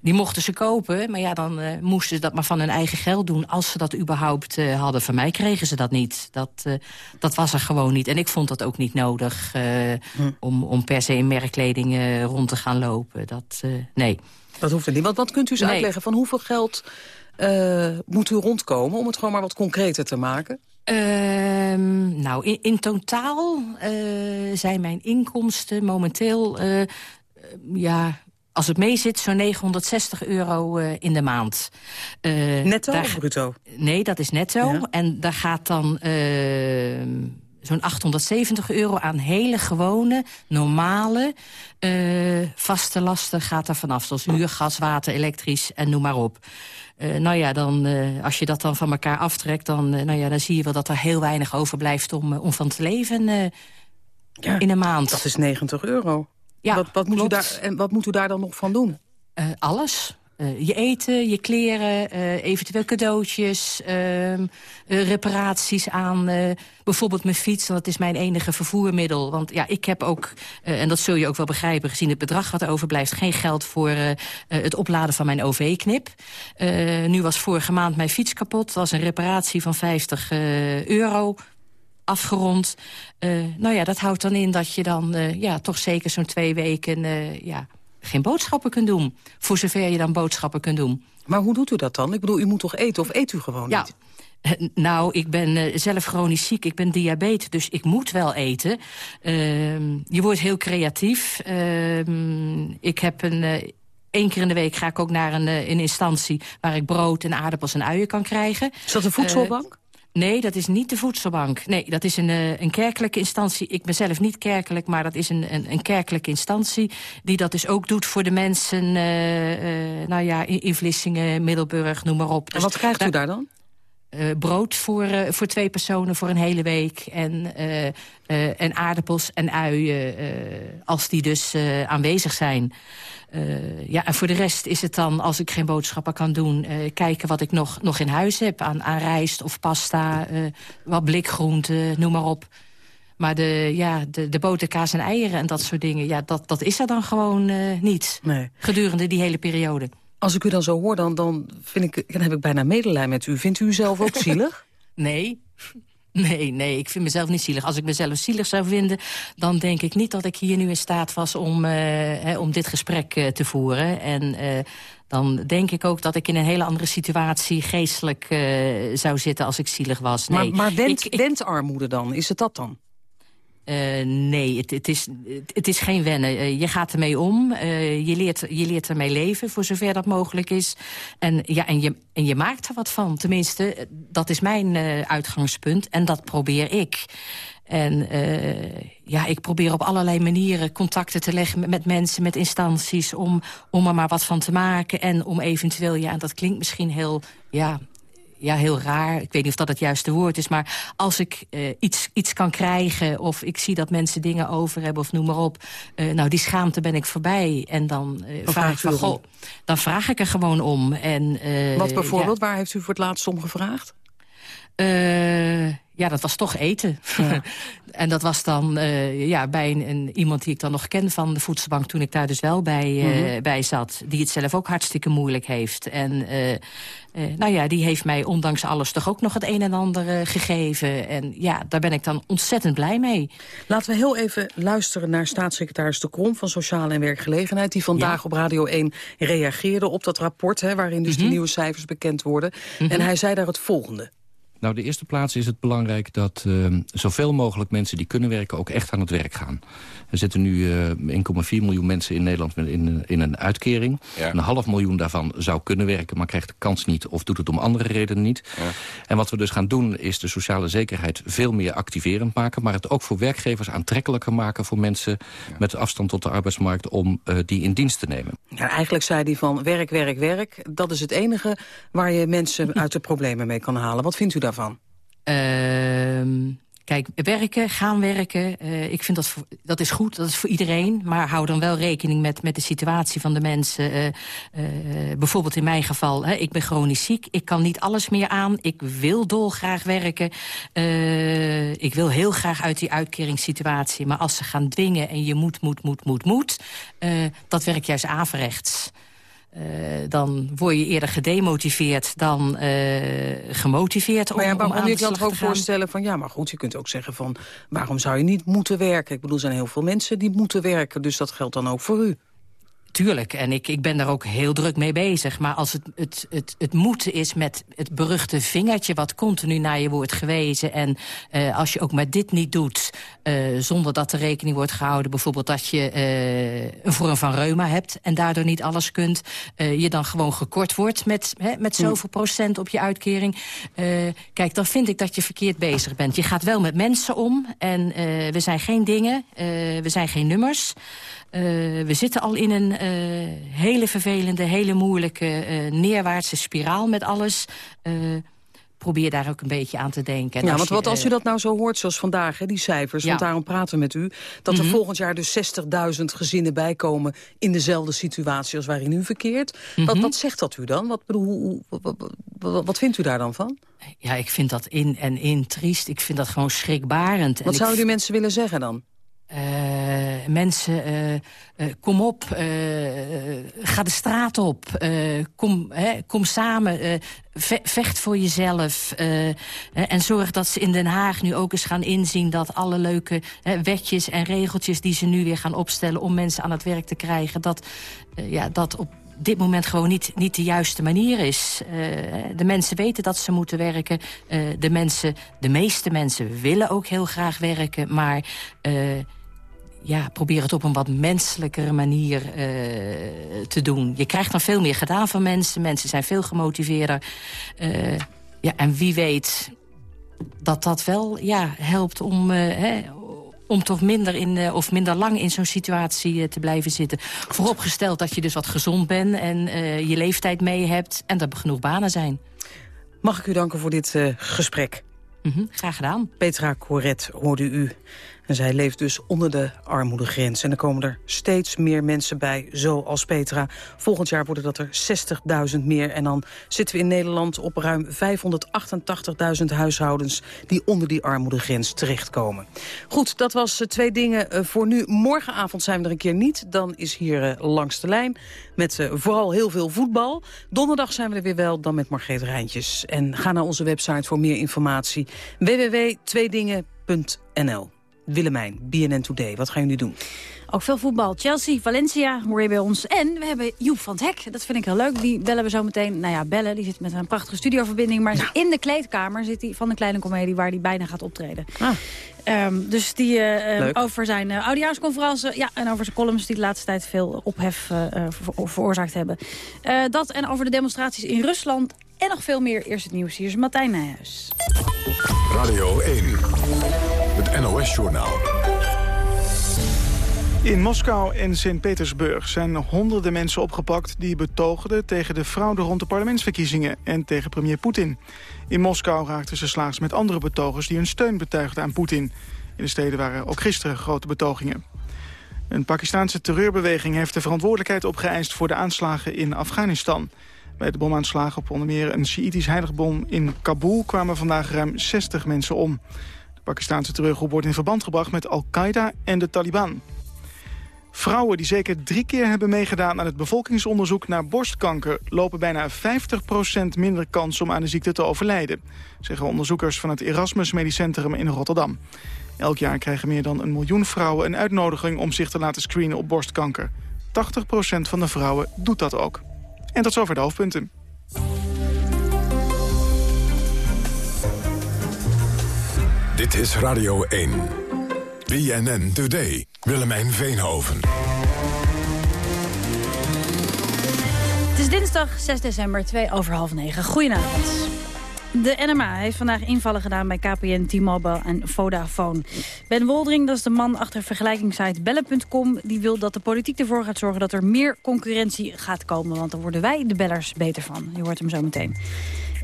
die mochten ze kopen. Maar ja, dan moesten ze dat maar van hun eigen geld doen... als ze dat überhaupt eh, hadden. Van mij kregen ze dat niet. Dat, eh, dat was er gewoon niet. En ik vond dat ook niet nodig eh, om, om per se in merkkleding eh, rond te gaan lopen. Dat, eh, nee. Dat hoeft er niet. Want wat kunt u eens Nee. uitleggen van hoeveel geld eh, moet u rondkomen... om het gewoon maar wat concreter te maken? Ehm, nou, in, in totaal zijn mijn inkomsten momenteel... ja, als het mee zit, zo'n 960 euro in de maand. Netto daar of ga- bruto? Nee, dat is netto. Ja. En daar gaat dan ehm, zo'n 870 euro aan hele gewone, normale, eh, vaste lasten gaat er vanaf. Zoals huur, gas, water, elektrisch en noem maar op. Eh, nou ja, dan, eh, als je dat dan van elkaar aftrekt... dan, nou ja, dan zie je wel dat er heel weinig overblijft om, om van te leven eh, in een maand. Dat is 90 euro. Ja, wat, wat, moet u daar, en wat moet u daar dan nog van doen? Alles. Eh, je eten, je kleren, eh, eventueel cadeautjes, ehm, eh, reparaties aan bijvoorbeeld mijn fiets. Want dat is mijn enige vervoermiddel. Want ja, ik heb ook, en dat zul je ook wel begrijpen... gezien het bedrag wat overblijft, geen geld voor het opladen van mijn OV-knip. Nu was vorige maand mijn fiets kapot. Dat was een reparatie van 50 eh, euro. afgerond. nou ja, dat houdt dan in dat je dan ja, toch zeker zo'n twee weken... ja, geen boodschappen kunt doen. Voor zover je dan boodschappen kunt doen. Maar hoe doet u dat dan? Ik bedoel, u moet toch eten of eet u gewoon ja. niet? Nou, ik ben uh, zelf chronisch ziek. Ik ben diabetes, dus ik moet wel eten. Uh, je wordt heel creatief. Uh, ik heb een... Eén keer in de week ga ik ook naar een, een instantie... waar ik brood en aardappels en uien kan krijgen. Is dat een voedselbank? Nee, dat is niet de voedselbank. Nee, dat is een, een kerkelijke instantie. Ik ben zelf niet kerkelijk, maar dat is een, een, een kerkelijke instantie... die dat dus ook doet voor de mensen, uh, uh, nou ja, in, in Vlissingen, Middelburg, noem maar op. Dus en wat krijgt u daar dan? Uh, brood voor, uh, voor twee personen voor een hele week. En, uh, en aardappels en uien, als die dus aanwezig zijn. ja, en voor de rest is het dan, als ik geen boodschappen kan doen... kijken wat ik nog, nog in huis heb aan, aan rijst of pasta, wat blikgroenten, noem maar op. Maar de, ja, de, de boter, kaas en eieren en dat soort dingen... Ja, dat, dat is er dan gewoon niet nee. gedurende die hele periode. Als ik u dan zo hoor, dan, dan, vind ik, dan heb ik bijna medelijden met u. Vindt u zelf ook [laughs] zielig? nee. Nee, nee, ik vind mezelf niet zielig. Als ik mezelf zielig zou vinden, dan denk ik niet dat ik hier nu in staat was om, uh, hè, om dit gesprek uh, te voeren. En uh, dan denk ik ook dat ik in een hele andere situatie geestelijk zou zitten als ik zielig was. Nee, maar maar went, ik, went armoede dan? Is het dat dan? Uh, nee, het, het, is, het is geen wennen. Uh, je gaat ermee om, uh, je, leert, je leert ermee leven, voor zover dat mogelijk is. En, ja, en, je, en je maakt er wat van, tenminste, dat is mijn uitgangspunt. En dat probeer ik. En ja, ik probeer op allerlei manieren contacten te leggen met, met, mensen, met instanties... Om, om er maar wat van te maken en om eventueel, ja, en dat klinkt misschien heel... ja ja, heel raar. Ik weet niet of dat het juiste woord is. Maar als ik uh, iets, iets kan krijgen of ik zie dat mensen dingen over hebben of noem maar op. Uh, nou, die schaamte ben ik voorbij. En dan, uh, vraag ik van, goh, dan vraag ik er gewoon om. En, Wat bijvoorbeeld? Ja. Waar heeft u voor het laatst om gevraagd? Ja, dat was toch eten. Ja. [laughs] en dat was dan uh, ja, bij een, een, iemand die ik dan nog ken van de voedselbank... toen ik daar dus wel bij, uh, mm -hmm. bij zat. Die het zelf ook hartstikke moeilijk heeft. En uh, nou ja, die heeft mij ondanks alles toch ook nog het een en ander gegeven. En ja, daar ben ik dan ontzettend blij mee. Laten we heel even luisteren naar staatssecretaris De Krom... van Sociale en Werkgelegenheid, die vandaag ja. op Radio 1 reageerde op dat rapport... Hè, waarin dus mm -hmm. de nieuwe cijfers bekend worden. Mm -hmm. En hij zei daar het volgende. Nou, de eerste plaats is het belangrijk dat uh, zoveel mogelijk mensen die kunnen werken ook echt aan het werk gaan. Er zitten nu uh, 1,4 miljoen mensen in Nederland in, in een uitkering. Ja. Een half miljoen daarvan zou kunnen werken, maar krijgt de kans niet of doet het om andere redenen niet. Ja. En wat we dus gaan doen is de sociale zekerheid veel meer activerend maken, maar het ook voor werkgevers aantrekkelijker maken voor mensen ja. met afstand tot de arbeidsmarkt om uh, die in dienst te nemen. Ja, eigenlijk zei hij van werk, werk, werk. Dat is het enige waar je mensen [laughs] uit de problemen mee kan halen. Wat vindt u daarvan? Uh, kijk, werken, gaan werken, uh, ik vind dat, dat is goed, dat is voor iedereen. Maar hou dan wel rekening met, met de situatie van de mensen. Uh, uh, bijvoorbeeld in mijn geval, hè, ik ben chronisch ziek. Ik kan niet alles meer aan. Ik wil dolgraag werken. ik wil heel graag uit die uitkeringssituatie. Maar als ze gaan dwingen en je moet, moet, moet, moet, moet... dat werkt juist averechts. Uh, dan word je eerder gedemotiveerd dan uh, gemotiveerd. Maar ja, om, waarom om je kan toch ook voorstellen van... ja, maar goed, je kunt ook zeggen van... waarom zou je niet moeten werken? Ik bedoel, er zijn heel veel mensen die moeten werken. Dus dat geldt dan ook voor u. Tuurlijk, en ik, ik ben daar ook heel druk mee bezig. Maar als het, het, het, het moeten is met het beruchte vingertje... wat continu naar je wordt gewezen... en uh, als je ook maar dit niet doet... Uh, zonder dat er rekening wordt gehouden... bijvoorbeeld dat je uh, een vorm van reuma hebt... en daardoor niet alles kunt... je dan gewoon gekort wordt met, hè, met zoveel procent op je uitkering. kijk, dan vind ik dat je verkeerd bezig bent. Je gaat wel met mensen om en we zijn geen dingen, we zijn geen nummers... Uh, we zitten al in een uh, hele vervelende, hele moeilijke, uh, neerwaartse spiraal met alles. probeer daar ook een beetje aan te denken. En ja, want wat, als u dat nou zo hoort, zoals vandaag, hè, die cijfers... Ja. want daarom praten we met u... dat er mm -hmm. volgend jaar dus 60.000 gezinnen bijkomen... in dezelfde situatie als waarin u verkeert. Mm -hmm. wat, wat zegt dat u dan? Wat, bedoel, wat, wat, wat vindt u daar dan van? Ja, ik vind dat in en in triest. Ik vind dat gewoon schrikbarend. Wat en zouden die mensen willen zeggen dan? Uh, mensen, kom op, ga de straat op, kom, hè, kom samen, vecht voor jezelf. en zorg dat ze in Den Haag nu ook eens gaan inzien dat alle leuke wetjes en regeltjes die ze nu weer gaan opstellen om mensen aan het werk te krijgen, dat, ja, dat op dit moment gewoon niet, niet de juiste manier is. Uh, de mensen weten dat ze moeten werken. Uh, de, mensen, de meeste mensen willen ook heel graag werken. Maar uh, ja, probeer het op een wat menselijkere manier te doen. Je krijgt dan veel meer gedaan van mensen. Mensen zijn veel gemotiveerder. ja, en wie weet dat dat wel ja, helpt om, hè, om toch minder, in, uh, of minder lang in zo'n situatie uh, te blijven zitten. Vooropgesteld dat je dus wat gezond bent en uh, je leeftijd mee hebt... en dat er genoeg banen zijn. Mag ik u danken voor dit gesprek? Mm -hmm, graag gedaan. Petra Coret hoorde u. En zij leeft dus onder de armoedegrens. En er komen er steeds meer mensen bij, zoals Petra. Volgend jaar worden dat er 60.000 meer. En dan zitten we in Nederland op ruim 588.000 huishoudens... die onder die armoedegrens terechtkomen. Goed, dat was uh, twee dingen uh, voor nu. Morgenavond zijn we er een keer niet. Dan is hier uh, langs de lijn met vooral heel veel voetbal. Donderdag zijn we er weer wel, dan met Margreet Rijntjes. En ga naar onze website voor meer informatie. www.tweedingen.nl Willemijn, BNN Today. Wat gaan jullie doen? Ook veel voetbal. Chelsea, Valencia hoor je bij ons. En we hebben Joep van het Hek. Dat vind ik heel leuk. Die bellen we zo meteen. Nou ja, bellen. Die zit met een prachtige studioverbinding. Maar in de kleedkamer zit hij van de kleine komedie... waar hij bijna gaat optreden. Ah. Um, dus die uh, over zijn uh, oudejaarsconferentie ja, en over zijn columns die de laatste tijd veel ophef uh, ver veroorzaakt hebben. dat en over de demonstraties in Rusland en nog veel meer. Eerst het nieuws. Hier is Martijn Nijhuis. Radio 1, het NOS-journaal. In Moskou en Sint-Petersburg zijn honderden mensen opgepakt... die betoogden tegen de fraude rond de parlementsverkiezingen... en tegen premier Poetin. In Moskou raakten ze slaags met andere betogers... die hun steun betuigden aan Poetin. In de steden waren ook gisteren grote betogingen. Een Pakistanse terreurbeweging heeft de verantwoordelijkheid opgeëist... voor de aanslagen in Afghanistan. Bij de bomaanslagen op onder meer een Sjiitisch heiligbom in Kabul... kwamen vandaag ruim 60 mensen om. De Pakistanse terreurgroep wordt in verband gebracht met Al-Qaeda en de Taliban. Vrouwen die zeker drie keer hebben meegedaan aan het bevolkingsonderzoek naar borstkanker... lopen bijna 50% minder kans om aan de ziekte te overlijden... zeggen onderzoekers van het Erasmus Medisch Centrum in Rotterdam. Elk jaar krijgen meer dan een miljoen vrouwen een uitnodiging om zich te laten screenen op borstkanker. 80% van de vrouwen doet dat ook. En tot zover de hoofdpunten. Dit is Radio 1. BNN Today. Willemijn Veenhoven. Het is dinsdag 6 december, 2 over half 9. Goedenavond. De NMA heeft vandaag invallen gedaan bij KPN, T-Mobile en Vodafone. Ben Woldering, dat is de man achter vergelijkingssite bellen.com... die wil dat de politiek ervoor gaat zorgen dat er meer concurrentie gaat komen. Want dan worden wij de bellers beter van. Je hoort hem zo meteen.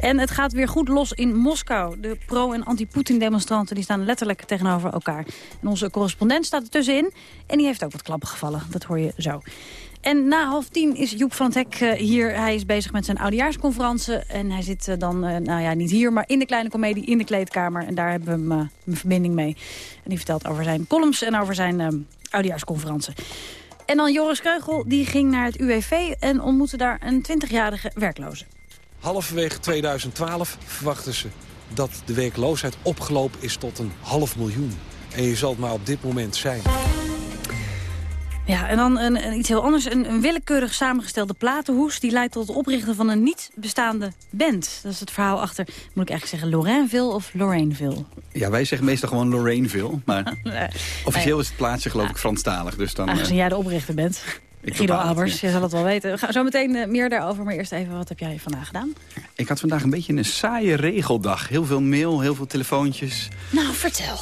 En het gaat weer goed los in Moskou. De pro- en anti-Poetin-demonstranten staan letterlijk tegenover elkaar. En onze correspondent staat er tussenin. En die heeft ook wat klappen gevallen. Dat hoor je zo. En na half tien is Joep van het Hek eh, hier. Hij is bezig met zijn oudejaarsconferentie. En hij zit eh, dan, uh, nou ja, niet hier, maar in de kleine komedie in de kleedkamer. En daar hebben we hem een verbinding mee. En die vertelt over zijn columns en over zijn oudejaarsconferentie. En dan Joris Keugel, die ging naar het UWV en ontmoette daar een 20-jarige werkloze. Halverwege 2012 verwachten ze dat de werkloosheid opgelopen is tot een half miljoen. En je zal het maar op dit moment zijn. Ja, en dan een, een iets heel anders. Een, een, willekeurig samengestelde platenhoes... die leidt tot het oprichten van een niet bestaande band. Dat is het verhaal achter, moet ik eigenlijk zeggen... Lorraineville of Lorraineville? Ja, wij zeggen meestal gewoon Lorraineville. Maar [laughs] officieel is het plaatsje geloof ik Franstalig. Dus dan, Aangezien jij de oprichter bent. Ik Guido Albers, je zal het wel weten. We gaan zo meteen uh, meer daarover, maar eerst even, wat heb jij vandaag gedaan? Ik had vandaag een beetje een saaie regeldag. Heel veel mail, heel veel telefoontjes. Nou, vertel.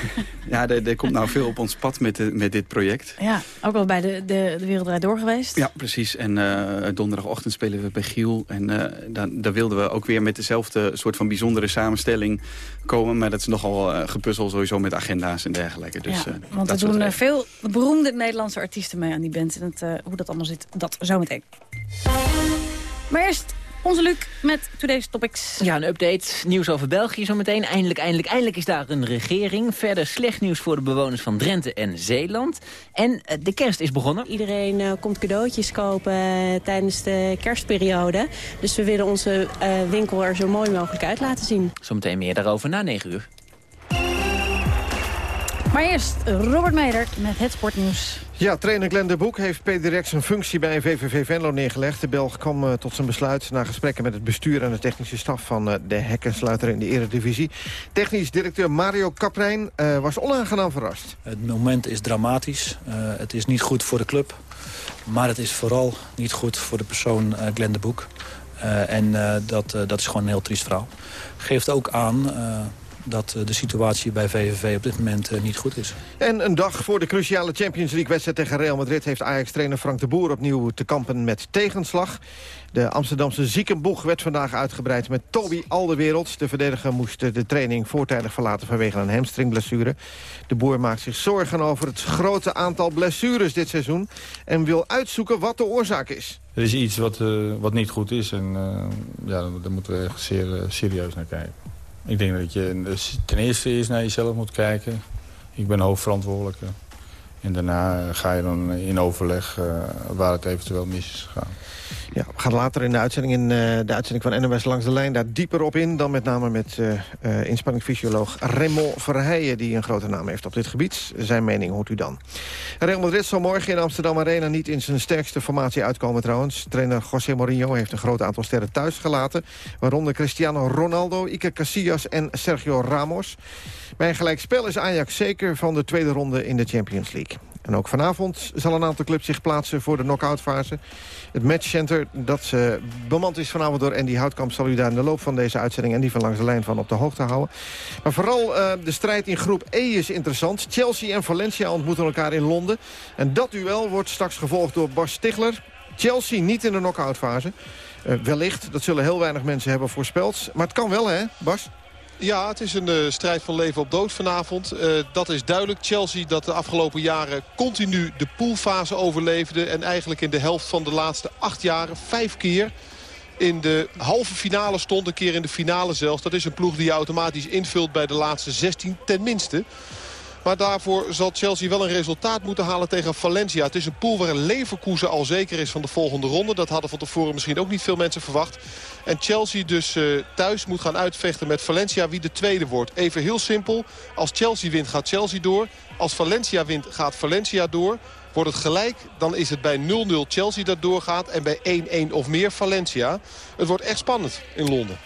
[laughs] ja, er, er, komt nou veel op ons pad met, de, met dit project. Ja, ook wel bij de, de, de Door geweest. Ja, precies. En uh, donderdagochtend spelen we bij Giel. En uh, dan, daar wilden we ook weer met dezelfde soort van bijzondere samenstelling komen. Maar dat is nogal gepuzzel sowieso met agenda's en dergelijke. Dus, ja, want er doen veel beroemde Nederlandse artiesten mee aan die band. Het, hoe dat allemaal zit, dat zometeen. Maar eerst Onze Luc met Today's Topics. Ja, een update. Nieuws over België zometeen. Eindelijk, eindelijk, eindelijk is daar een regering. Verder slecht nieuws voor de bewoners van Drenthe en Zeeland. En eh, de kerst is begonnen. Iedereen uh, komt cadeautjes kopen uh, tijdens de kerstperiode. Dus we willen onze winkel er zo mooi mogelijk uit laten zien. Zometeen meer daarover na 9 uur. Maar eerst Robert Meijer met het sportnieuws. Ja, trainer Glenn de Boek heeft per direct zijn functie bij VVV Venlo neergelegd. De Belg kwam uh, tot zijn besluit na gesprekken met het bestuur en de technische staf van uh, de hekkensluiter in de eredivisie. Technisch directeur Mario Kaprijn uh, was onaangenaam verrast. Het moment is dramatisch. het is niet goed voor de club. Maar het is vooral niet goed voor de persoon Glenn de Boek. en dat, dat is gewoon een heel triest verhaal. Geeft ook aan dat eh, de situatie bij VVV op dit moment eh, niet goed is. En een dag voor de cruciale Champions League-wedstrijd tegen Real Madrid... heeft Ajax-trainer Frank de Boer opnieuw te kampen met tegenslag. De Amsterdamse ziekenboeg werd vandaag uitgebreid met Toby Alderwereld. De verdediger moest de training voortijdig verlaten vanwege een hamstringblessure. De boer maakt zich zorgen over het grote aantal blessures dit seizoen... en wil uitzoeken wat de oorzaak is. Er is iets wat, uh, wat niet goed is en uh, ja, daar moeten we echt zeer uh, serieus naar kijken. Ik denk dat je ten eerste eerst naar jezelf moet kijken. Ik ben hoofdverantwoordelijke. En daarna ga je dan in overleg uh, waar het eventueel mis is gegaan. Ja, we gaan later in de uitzending, in uh, de uitzending van NOS Langs de Lijn... daar dieper op in. Dan met name met uh, inspanningsfysioloog Raymond Verheijen... die een grote naam heeft op dit gebied. Zijn mening hoort u dan. Real Madrid zal morgen in Amsterdam Arena... niet in zijn sterkste formatie uitkomen trouwens. Trainer José Mourinho heeft een groot aantal sterren thuis gelaten. Waaronder Cristiano Ronaldo, Iker Casillas en Sergio Ramos. Bij een gelijkspel is Ajax zeker van de tweede ronde in de Champions League. En ook vanavond zal een aantal clubs zich plaatsen voor de knock-outfase. Het matchcenter dat uh, bemand is vanavond door Andy Houtkamp... zal u daar in de loop van deze uitzending en die van langs de lijn van op de hoogte houden. Maar vooral uh, de strijd in groep E is interessant. Chelsea en Valencia ontmoeten elkaar in Londen. En dat duel wordt straks gevolgd door Bas Stigler. Chelsea niet in de knock-outfase. Uh, wellicht, dat zullen heel weinig mensen hebben voorspeld. Maar het kan wel, hè, Bas? Ja, het is een uh, strijd van leven op dood vanavond. Uh, dat is duidelijk. Chelsea dat de afgelopen jaren continu de poolfase overleefde. En eigenlijk in de helft van de laatste acht jaren vijf keer in de halve finale stond. Een keer in de finale zelfs. Dat is een ploeg die je automatisch invult bij de laatste 16 tenminste. Maar daarvoor zal Chelsea wel een resultaat moeten halen tegen Valencia. Het is een pool waar Leverkusen al zeker is van de volgende ronde. Dat hadden van tevoren misschien ook niet veel mensen verwacht. En Chelsea dus uh, thuis moet gaan uitvechten met Valencia wie de tweede wordt. Even heel simpel. Als Chelsea wint gaat Chelsea door. Als Valencia wint gaat Valencia door. Wordt het gelijk, dan is het bij 0-0 Chelsea dat doorgaat. En bij 1-1 of meer Valencia. Het wordt echt spannend in Londen.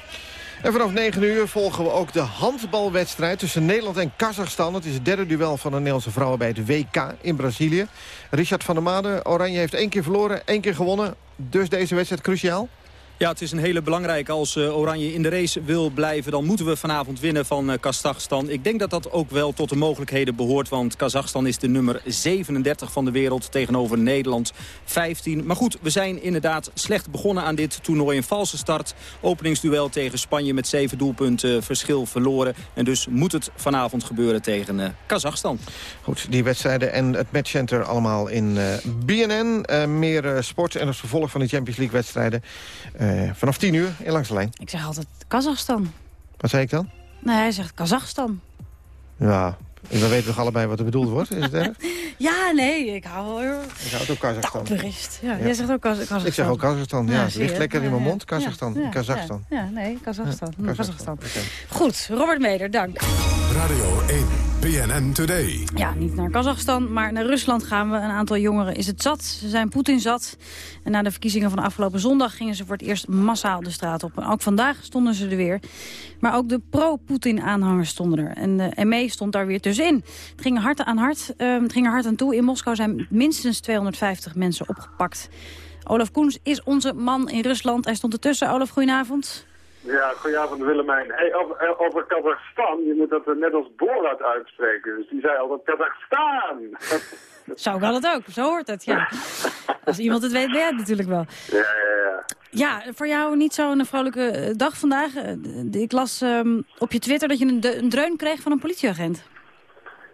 En vanaf 9 uur volgen we ook de handbalwedstrijd tussen Nederland en Kazachstan. Het is het derde duel van de Nederlandse vrouwen bij het WK in Brazilië. Richard van der Made, Oranje heeft één keer verloren, één keer gewonnen. Dus deze wedstrijd cruciaal? Ja, het is een hele belangrijke. Als uh, Oranje in de race wil blijven, dan moeten we vanavond winnen van uh, Kazachstan. Ik denk dat dat ook wel tot de mogelijkheden behoort. Want Kazachstan is de nummer 37 van de wereld tegenover Nederland 15. Maar goed, we zijn inderdaad slecht begonnen aan dit toernooi. Een valse start. Openingsduel tegen Spanje met 7 doelpunten verschil verloren. En dus moet het vanavond gebeuren tegen uh, Kazachstan. Goed, die wedstrijden en het matchcenter allemaal in BNN. meer sport en het vervolg van de Champions League wedstrijden... vanaf 10 uur in langs de lijn. Ik zeg altijd Kazachstan. Wat zei ik dan? Nee, hij zegt Kazachstan. Ja, en dan weten we allebei wat er bedoeld wordt. Is het erg? [laughs] ja, nee, ik hou er... Ik hou ook Kazachstan. Toerist. Ja, ja, jij zegt ook Kazachstan. Ik zeg ook Kazachstan, ja. ja het ligt lekker in mijn mond. Kazachstan, ja, Kazachstan. Ja, nee, Kazachstan. Kazachstan. Okay. Goed, Robert Meder, dank. Radio 1. BNN Today. Ja, niet naar Kazachstan, maar naar Rusland gaan we. Een aantal jongeren is het zat. Ze zijn Poetin zat. En na de verkiezingen van afgelopen zondag gingen ze voor het eerst massaal de straat op. En ook vandaag stonden ze er weer. Maar ook de pro-Poetin-aanhangers stonden er. En de ME stond daar weer tussenin. Het ging hard aan hard. Uh, het ging er hard aan toe. In Moskou zijn minstens 250 mensen opgepakt. Olaf Koens is onze man in Rusland. Hij stond ertussen. Olaf, goedenavond. Ja, goedenavond Willemijn. Hey, over, over Kazachstan, je moet dat net als Borat uitspreken. Dus die zei altijd Kazachstan. [laughs] Zo kan het ook, zo hoort het, ja. [laughs] Als iemand het weet, ben jij het natuurlijk wel. Ja, ja, ja. Ja, voor jou niet zo'n vrolijke dag vandaag. Ik las um, op je Twitter dat je een, een dreun kreeg van een politieagent.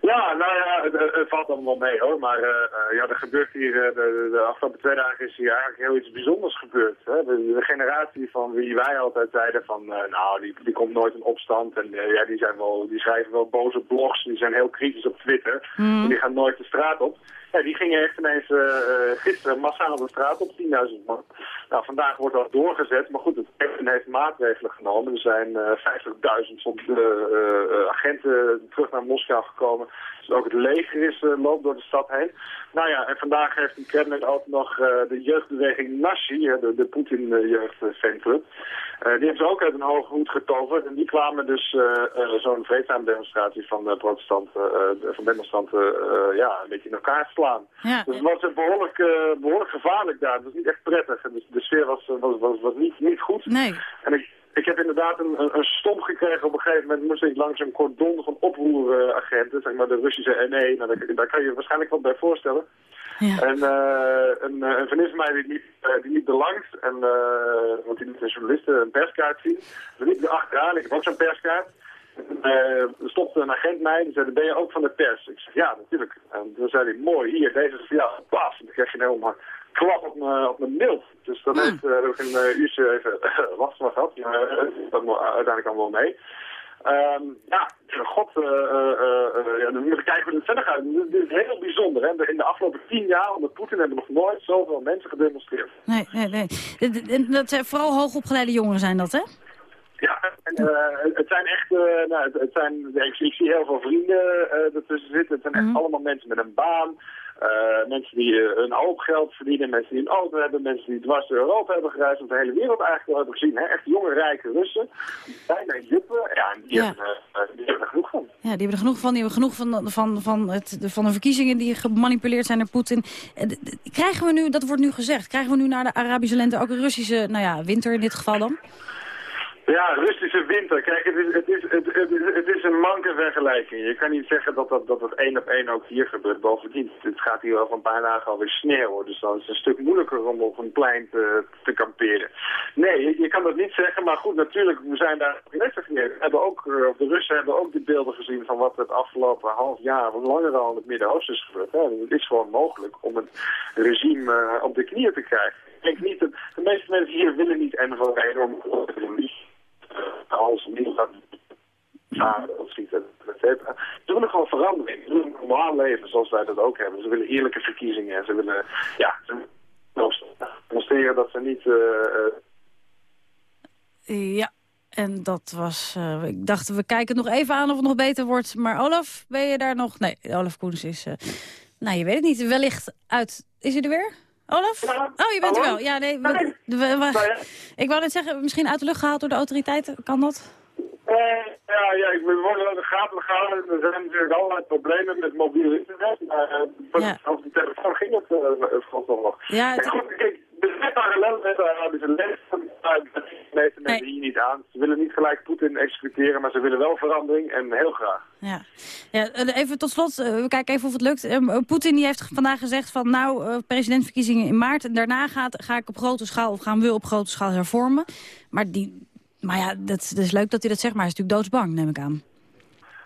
Ja, nou ja, het, het valt allemaal mee hoor. Maar uh, ja, er gebeurt hier, uh, de, de, afgelopen twee dagen is hier eigenlijk heel iets bijzonders gebeurd. Hè? De, de, generatie van wie wij altijd zeiden van, uh, nou, die, die komt nooit in opstand. En ja, die, zijn wel, die schrijven wel boze blogs, die zijn heel kritisch op Twitter. Mm. En die gaan nooit de straat op. Die gingen echt ineens uh, gisteren massaal de straat op, 10.000 man. Nou, vandaag wordt dat doorgezet, maar goed, het Kremlin heeft maatregelen genomen. Er zijn uh, 50.000 uh, agenten terug naar Moskou gekomen. Dus ook het leger is, loopt door de stad heen. Nou ja, en vandaag heeft die Kremlin ook nog de jeugdbeweging Nashi, de, de Poetin-jeugdfanclub. die hebben ze ook uit een hoge hoed getoverd. En die kwamen dus zo'n vreedzame demonstratie van de protestanten, van demonstranten, ja, een beetje in elkaar slaan. Ja. Dus het was behoorlijk, behoorlijk gevaarlijk daar. Het was niet echt prettig. Dus de sfeer was, was, was, was niet, niet goed. Nee. En ik, ik heb inderdaad een, een, stomp gekregen. Op een gegeven moment moest ik langs een cordon van oproeragenten, zeg maar de Russische NE. Nou, daar, daar kan je je waarschijnlijk wat bij voorstellen. Ja. En uh, een, een vriendin van mij die liep, uh, die liep er langs, en, uh, want die liet een journalist een perskaart zien. Die liep er achteraan, ik heb ook zo'n perskaart. Uh, er stopte een agent mij, die zei, ben je ook van de pers? Ik zeg, ja, natuurlijk. En toen zei hij, mooi, hier, deze is. Paf, en dan krijg je een helemaal klap op mijn, op mijn mild. Dus dat heeft uh, ook een uh, uurtje even last van gehad. Dat uiteindelijk allemaal mee. Um, ja, god, uh, ja, dan moeten we kijken hoe het verder gaat. Dit is heel bijzonder. Hè? In de afgelopen tien jaar onder Poetin hebben nog nooit zoveel mensen gedemonstreerd. Nee, nee, nee. Dat zijn vooral hoogopgeleide jongeren zijn dat, hè? Ja, en, uh, het zijn echt, uh, nou, het, het zijn, ik, ik, zie heel veel vrienden uh, ertussen zitten. Het zijn echt mm -hmm. allemaal mensen met een baan. mensen die een hoop geld verdienen, mensen die een auto hebben, mensen die dwars door Europa hebben gereisd, of de hele wereld eigenlijk wel hebben gezien. Hè? Echt jonge, rijke Russen, bijna juppen, ja, en die, ja. Hebben, die hebben er genoeg van. Ja, die hebben er genoeg van. Die hebben genoeg van, van, van, het, van de verkiezingen die gemanipuleerd zijn door Poetin. Krijgen we nu, dat wordt nu gezegd, krijgen we nu naar de Arabische lente ook een Russische, nou ja, winter in dit geval dan? Ja, Russische winter. Kijk, het is, het is, het, is, een manke vergelijking. Je kan niet zeggen dat dat, dat het één op één ook hier gebeurt. Bovendien, het gaat hier over een paar dagen alweer sneeuwen. Dus dan is het een stuk moeilijker om op een plein te, te kamperen. Nee, je, kan dat niet zeggen. Maar goed, natuurlijk, we zijn daar zo We hebben ook, of de Russen hebben ook de beelden gezien van wat het afgelopen half jaar, of langer al in het Midden-Oosten is gebeurd. Het is gewoon mogelijk om het regime uh, op de knieën te krijgen. Ik denk niet dat de meeste mensen hier willen niet een van een enorme als nieuw gaat varen of schieten, et cetera. Ze willen gewoon verandering. Ze willen een normaal leven zoals wij dat ook hebben. Ze willen eerlijke verkiezingen. En ze willen, ja, ze demonstreren dat ze niet... Uh, uh... Ja, en dat was... Uh, ik dacht, we kijken nog even aan of het nog beter wordt. Maar Olaf, ben je daar nog? Nee, Olaf Koens is... nou, je weet het niet. Wellicht uit... Is hij er weer? Olaf? Oh, je bent er wel. Ja, nee. We, we, we, ik wou net zeggen, misschien uit de lucht gehaald door de autoriteiten. Kan dat? Uh, ja, ja, ik worden in de gaten gehouden. Er zijn natuurlijk allerlei problemen met mobiel internet. Maar uh, ja. de telefoon ging het uh, nog. Ja, het... goed, kijk, er zijn parallel met de Arabische lente. De mensen hier niet aan. Ze willen niet gelijk Poetin executeren, maar ze willen wel verandering en heel graag. Ja, ja even tot slot, we kijken even of het lukt. Um, Poetin die heeft vandaag gezegd van nou, uh, presidentsverkiezingen in maart. En daarna gaat, ga ik op grote schaal, of gaan we op grote schaal hervormen. Maar, die, maar ja, dat, dat is leuk dat hij dat zegt, maar hij is natuurlijk doodsbang, neem ik aan.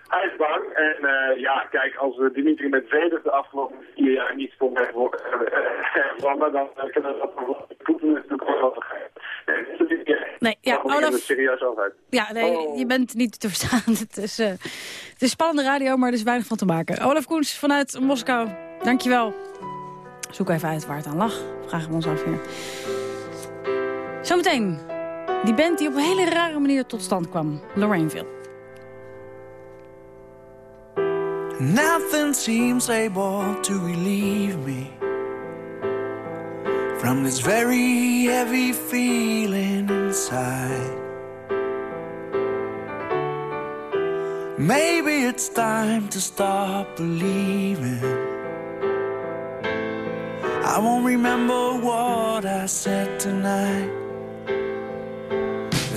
Hij is bang en uh, ja, kijk, als we Dimitri Medvedev de afgelopen vier jaar niet kon hervormen, dan kunnen we dat Poetin natuurlijk ook wel Nee, ja, Olaf... serieus over. Ja, nee, oh. je bent niet te verstaan. [laughs] het, is, uh, het is spannende radio, maar er is weinig van te maken. Olaf Koens vanuit Moskou, dankjewel. Zoek even uit waar het aan lag. Vragen we ons af hier. Zometeen, die band die op een hele rare manier tot stand kwam. Lorraineville. Nothing seems able to relieve me from this very heavy feeling inside. Maybe it's time to stop believing. I won't remember what I said tonight.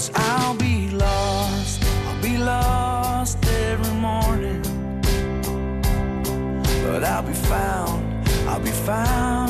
Cause I'll be lost, I'll be lost every morning. But I'll be found, I'll be found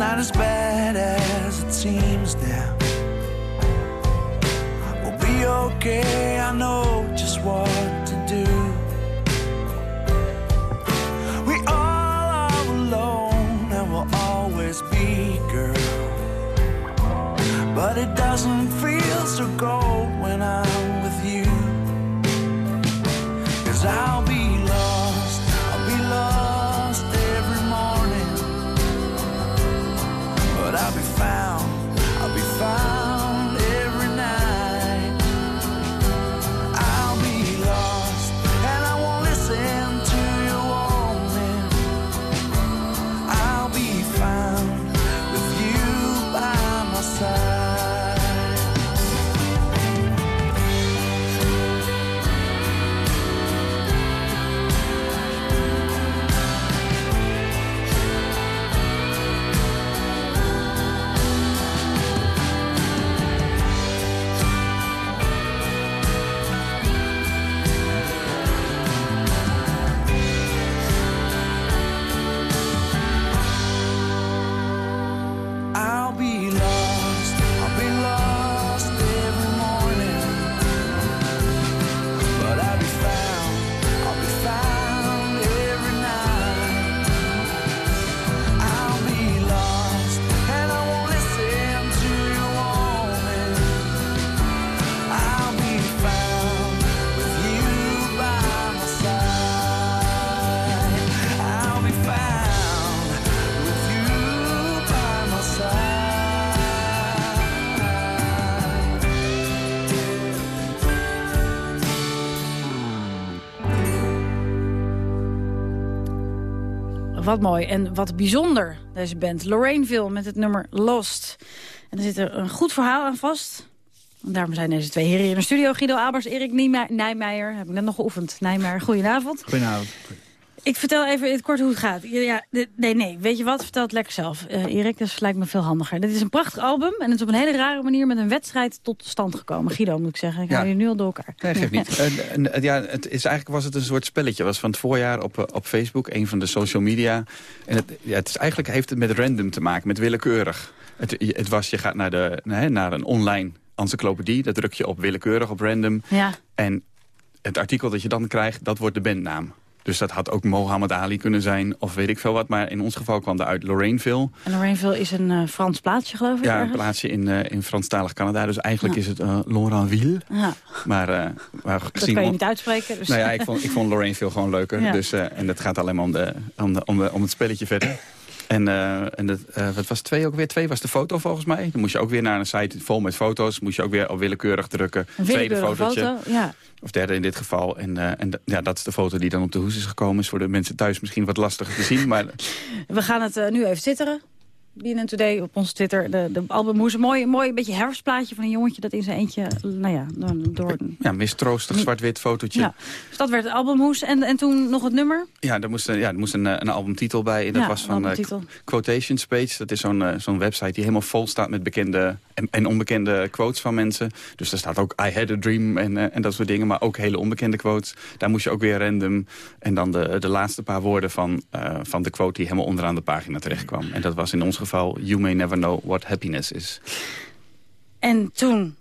not as bad as it seems now. We'll be okay, I know just what to do. We all are alone and will always be, girl. But it doesn't feel so cold when I'm with you. Cause I'll Wat mooi en wat bijzonder, deze band. Lorraineville met het nummer Lost. En er zit er een goed verhaal aan vast. Daarom zijn deze twee heren in de studio. Guido Abers, Erik Nijmeijer. Heb ik net nog geoefend. Nijmeijer, goedenavond. Goedenavond. Ik vertel even in het kort hoe het gaat. Ja, nee, nee, weet je wat? Vertel het lekker zelf. Eh, Erik, dat lijkt me veel handiger. Dit is een prachtig album en het is op een hele rare manier met een wedstrijd tot stand gekomen. Guido, moet ik zeggen. Ik Ja. je nu al door elkaar. Nee, geeft niet. [laughs] Ja, het is, eigenlijk was het een soort spelletje. Het was van het voorjaar op, eh, op Facebook, een van de social media. En het, ja, het is eigenlijk heeft het met random te maken, met willekeurig. Het, je- het was, je gaat naar, de, nee, naar een online encyclopedie. Dat druk je op willekeurig, op random. Ja. En het artikel dat je dan krijgt, dat wordt de bandnaam. Dus dat had ook Mohammed Ali kunnen zijn, of weet ik veel wat. Maar in ons geval kwam er uit Lorraineville. En Lorraineville is een eh, Frans plaatsje, geloof ik. Ja, een plaatsje in, eh, in Franstalig Canada. Dus eigenlijk Ja. is het uh, Laurentwille. Ja, Maar, eh, maar dat gezien kan je niet uitspreken. Dus. nou ja, ik vond, ik vond Lorraineville gewoon leuker. Ja. Dus, eh, en het gaat alleen maar om, de, om, de, om, de, om het spelletje verder. En, eh, en het, eh, wat was twee ook weer? Twee was de foto volgens mij. Dan moest je ook weer naar een site vol met foto's. Moest je ook weer op willekeurig drukken. Een Tweede fotootje. foto, ja. Of derde in dit geval. En, eh, en ja, dat is de foto die dan op de hoes is gekomen. Is voor de mensen thuis misschien wat lastiger te zien. Maar [laughs] We gaan het nu even twitteren. BNN Today op onze Twitter. De, de albumhoes. Een mooi, mooi beetje herfstplaatje van een jongetje dat in zijn eentje... Nou ja, door... door ja, mistroostig zwart-wit fotootje. ja. Dus dat werd het albumhoes. En, en toen nog het nummer. Ja, er moest, een- ja, er moest een, eh, een albumtitel bij. En dat Ja, was van eh, albumtitel. Quotations Page. Dat is zo'n eh, zo'n website die helemaal vol staat met bekende en, en onbekende quotes van mensen. Dus daar staat ook I had a dream en, en dat soort dingen. Maar ook hele onbekende quotes. Daar moest je ook weer random. En dan de, de laatste paar woorden van, van de quote die helemaal onderaan de pagina terecht kwam. En dat was in ons geval You may never know what happiness is. En toen...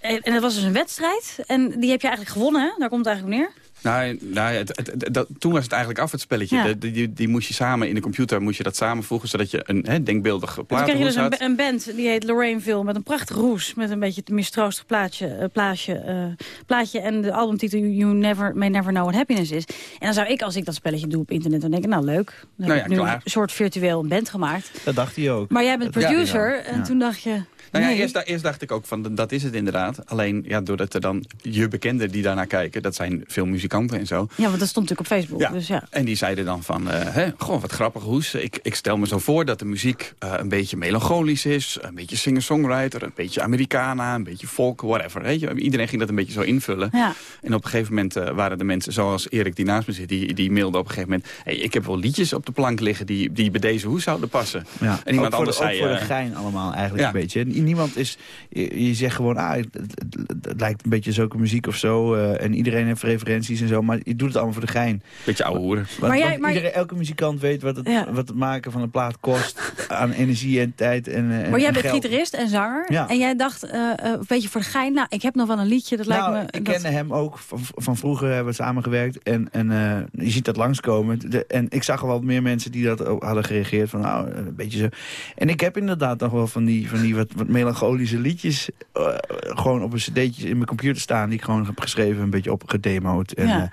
En, dat was dus een wedstrijd. En die heb je eigenlijk gewonnen? Daar komt het eigenlijk neer. Nou, nou het, het- het- dat, toen was het eigenlijk af het spelletje. Ja. De- die, die, die moest je samen in de computer moest je dat samenvoegen... zodat je een hè, denkbeeldige En toen kreeg je dus een, had. een band, die heet Lorraineville... met een prachtig roes, met een beetje het mistroostig plaatje, eh, plaatje, eh, plaatje... en de albumtitel You Never, May Never Know What Happiness Is. En dan zou ik, als ik dat spelletje doe op internet... dan denk ik, nou leuk, dan Nou heb ja, ik nu klaar. een soort virtueel band gemaakt. Dat dacht hij ook. Maar jij bent Ja, producer, ja. en Ja. toen dacht je... Nou ja, nee. eerst, eerst dacht ik ook van, dat is het inderdaad. Alleen, ja, doordat er dan je bekenden die daarnaar kijken... dat zijn veel muzikanten en zo. Ja, want dat stond natuurlijk op Facebook. Ja. Dus ja. En die zeiden dan van, eh, hè, goh, wat grappig hoes. Ik, ik stel me zo voor dat de muziek eh, een beetje melancholisch is. Een beetje singer-songwriter, een beetje Americana, een beetje folk, whatever. Weet je? Iedereen ging dat een beetje zo invullen. Ja. En op een gegeven moment eh, waren de mensen, zoals Erik die naast me zit... die, die mailde op een gegeven moment... Hey, ik heb wel liedjes op de plank liggen die, die bij deze hoes zouden passen. Ja, En iemand ook voor anders de, ook zei... voor de gein allemaal eigenlijk ja. een beetje. Niemand is, je, je zegt gewoon, ah, het, het- het lijkt een beetje zulke muziek of zo. eh, en iedereen heeft referenties. en zo. Maar je doet het allemaal voor de gein. Beetje ouwe hoeren. Want, Maar jij- want maar- iedereen, elke muzikant weet wat het, Ja. wat het maken van een plaat kost. aan energie en tijd en, eh, en Maar jij en bent geld. gitarist en zanger. Ja. En jij dacht, eh, een beetje voor de gein... nou, ik heb nog wel een liedje, dat nou, lijkt me... ik dat- kende hem ook. Van, van vroeger hebben we samengewerkt. En, en eh, je ziet dat langskomen. De, en ik zag al wel meer mensen die dat ook hadden gereageerd. Van nou, een beetje zo. En ik heb inderdaad nog wel van die, van die wat, wat melancholische liedjes... eh, gewoon op een cd'tje in mijn computer staan... die ik gewoon heb geschreven, een beetje opgedemoed. En, Ja.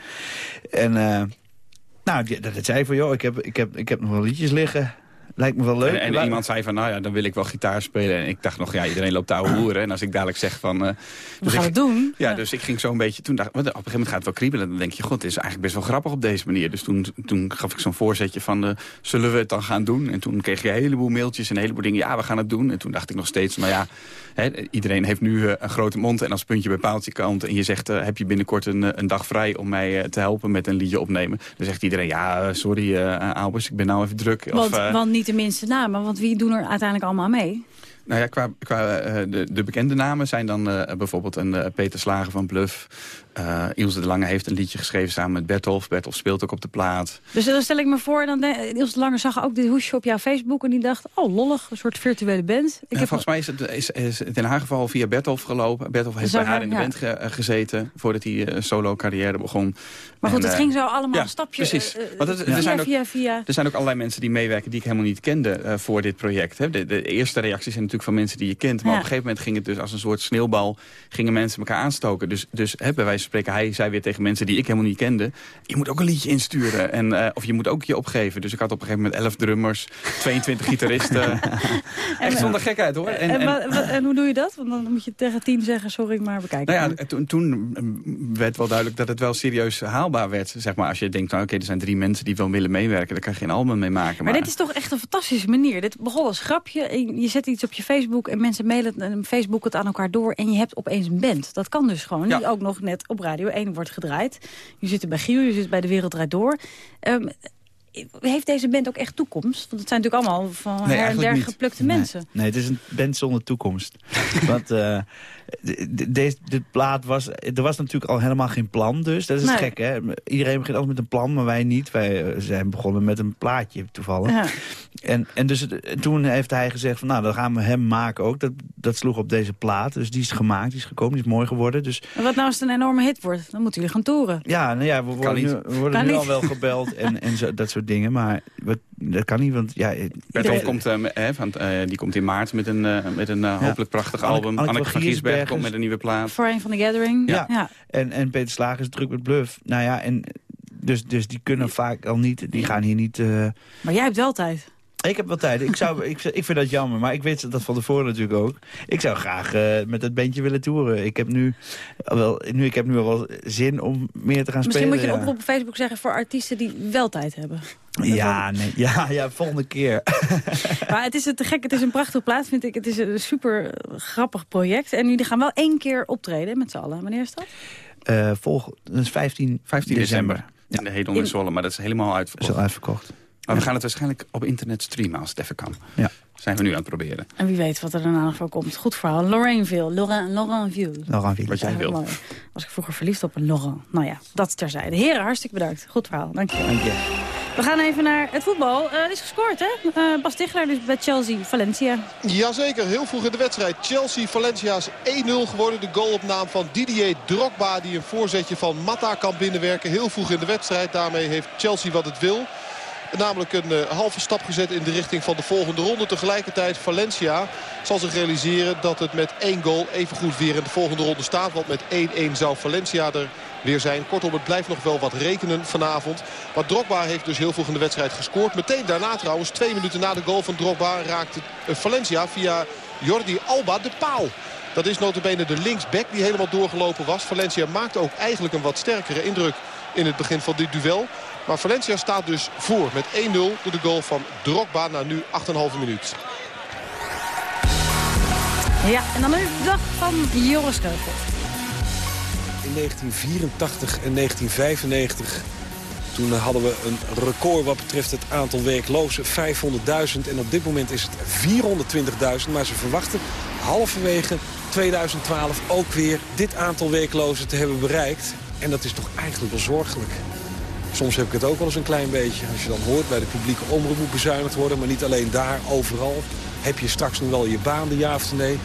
eh, en eh, nou, dat, dat zei van, joh, ik heb, ik, heb, ik heb nog wel liedjes liggen. Lijkt me wel leuk. En, en iemand zei van, nou ja, dan wil ik wel gitaar spelen. En ik dacht nog, ja, iedereen loopt ouwe hoeren. En als ik dadelijk zeg van... eh, dus gaan ik- het doen. Ja, Ja. dus ik ging zo een beetje... Toen dacht, op een gegeven moment gaat het wel kriebelen. Dan denk je, god, het is eigenlijk best wel grappig op deze manier. Dus toen, toen gaf ik zo'n voorzetje van, eh, zullen we het dan gaan doen? En toen kreeg je een heleboel mailtjes en een heleboel dingen. Ja, we gaan het doen. En toen dacht ik nog steeds, nou ja, hè, iedereen heeft nu eh, een grote mond. En als puntje bij paaltje kant. En je zegt, eh, heb je binnenkort een, een dag vrij om mij te helpen met een liedje opnemen? Dan zegt iedereen, ja, sorry uh, Albers, ik ben nou even druk. Want, of, want niet de minste namen, want wie doen er uiteindelijk allemaal mee? Nou ja, qua, qua eh, de, de bekende namen zijn dan eh, bijvoorbeeld een eh, Peter Slager van Bluff. Eh Ilse de Lange heeft een liedje geschreven samen met Bertolf. Bertolf speelt ook op de plaat. Dus dan stel ik me voor, dan de- Niels de Lange zag ook dit hoesje op jouw Facebook... en die dacht, oh lollig, een soort virtuele band. Ik heb volgens mij is het, is, is het in haar geval via Bertolf gelopen. Bertolf heeft bij haar in de ja. band ge- eh, gezeten voordat hij een solo carrière begon. Maar goed, En, het eh, ging zo allemaal ja, een stapje. Precies. eh, eh, Want het- er zijn ook- via, via. Er zijn ook allerlei mensen die meewerken die ik helemaal niet kende eh, voor dit project. Hè. De, de eerste reacties zijn natuurlijk van mensen die je kent. Maar op een gegeven moment ging het dus als een soort sneeuwbal. Gingen mensen elkaar aanstoken. Dus, dus hè, bij wijze van spreken, hij zei weer tegen mensen die ik helemaal niet kende. Je moet ook een liedje insturen. En, eh, of je moet ook je opgeven. Dus ik had op een gegeven moment 11 drummers, 22 gitaristen. [laughs] Echt zonder gekheid hoor. En, En, en, hoe doe je dat? Want dan moet je tegen tien zeggen, sorry, maar we kijken. nou ja, toen, toen werd wel duidelijk dat het wel serieus haalbaar werd. Zeg maar, als je denkt, nou, oké, er zijn drie mensen die wel willen meewerken. Daar kan je geen album mee maken. Maar dit is toch echt een fantastische manier. Dit begon als grapje. Je zet iets op je Facebook en mensen mailen het en Facebook het aan elkaar door. En je hebt opeens een band. Dat kan dus gewoon. Ja. Die ook nog net op Radio 1 wordt gedraaid. Je zit er bij Giel, je zit bij De Wereld Draait Door. Ehm, heeft deze band ook echt toekomst? Want het zijn natuurlijk allemaal van her en der geplukte Nee. mensen. Nee, het is een band zonder toekomst. [laughs] Want eh, de- de- dit plaat was... Er was natuurlijk al helemaal geen plan dus. Dat is Nee. gek, hè? Iedereen begint altijd met een plan, maar wij niet. Wij eh, zijn begonnen met een plaatje toevallig. Ja. En, en dus en toen heeft hij gezegd van... nou, dan gaan we hem maken ook. Dat, dat sloeg op deze plaat. Dus die is gemaakt, die is gekomen, die is mooi geworden. Dus En wat nou als het een enorme hit wordt? Dan moeten jullie gaan toeren. ja, nou ja we worden, nu, we worden nu al wel gebeld en, en zo, dat soort dingen. Maar wat, dat kan niet, want ja... Bertolf komt, eh, hè, van, eh, die komt in maart met een, eh, met een eh, hopelijk prachtig album. Anneke Anneke van Giersberg komt met een nieuwe plaat. Voor een van de Gathering. Ja. ja. En, en Peter Slager is druk met Bluff. Nou ja, en dus, dus die kunnen vaak al niet... Die gaan hier niet... eh, Maar jij hebt wel tijd. Ik heb wel tijd. Ik, zou, [laughs] ik, ik vind dat jammer, maar ik weet dat van tevoren natuurlijk ook. Ik zou graag eh, met het bandje willen toeren. Ik heb nu, wel, nu, ik heb nu al wel zin om meer te gaan Misschien spelen. moet je een ja. oproep op Facebook zeggen voor artiesten die wel tijd hebben. Ja, nee, ja, ja, volgende keer. [laughs] Maar het is te gek, het is een prachtige plaats, vind ik. Het is een super grappig project. En jullie gaan wel één keer optreden met z'n allen. Wanneer is dat? Eh volg, dat is 15, 15 december. In de Hedon in Zwolle, maar dat is helemaal uitverkocht. Is al uitverkocht. Maar we gaan het waarschijnlijk op internet streamen als het even kan. Ja. Zijn we nu aan het proberen. En wie weet wat er daarna nog voor komt. Goed verhaal. Lorraineville. Laurent, Laurentville. Laurentville. Wat jij wil. Was ik vroeger verliefd op een Laurent. Nou ja, dat terzijde. Heren, hartstikke bedankt. Goed verhaal. Dank je. Dank je. We gaan even naar het voetbal. Eh, er is gescoord, hè? Eh, Bas Tichelaar dus bij Chelsea, Valencia. Jazeker, heel vroeg in de wedstrijd. Chelsea-Valencia is 1-0 geworden. De goal op naam van Didier Drogba die een voorzetje van Mata kan binnenwerken. Heel vroeg in de wedstrijd. Daarmee heeft Chelsea wat het wil. Namelijk een eh, halve stap gezet in de richting van de volgende ronde. Tegelijkertijd Valencia zal zich realiseren dat het met één goal evengoed weer in de volgende ronde staat. Want met 1-1 zou Valencia er weer zijn. Kortom, het blijft nog wel wat rekenen vanavond. Maar Drogba heeft dus heel vroeg in de wedstrijd gescoord. Meteen daarna trouwens, twee minuten na de goal van Drogba... raakte eh, Valencia via Jordi Alba de paal. Dat is notabene de linksback die helemaal doorgelopen was. Valencia maakte ook eigenlijk een wat sterkere indruk in het begin van dit duel. Maar Valencia staat dus voor met 1-0 door de goal van Drogba na nu 8,5 minuut. Ja, en dan nu de dag van Joris Kreupel. In 1984 en 1995 toen hadden we een record wat betreft het aantal werklozen. 500.000 en op dit moment is het 420.000. Maar ze verwachten halverwege 2012 ook weer dit aantal werklozen te hebben bereikt. En dat is toch eigenlijk wel zorgelijk. Soms heb ik het ook wel eens een klein beetje. Als je dan hoort bij de publieke omroep moet bezuinigd worden... maar niet alleen daar, overal. Heb je straks nog wel je baan, de ja of nee?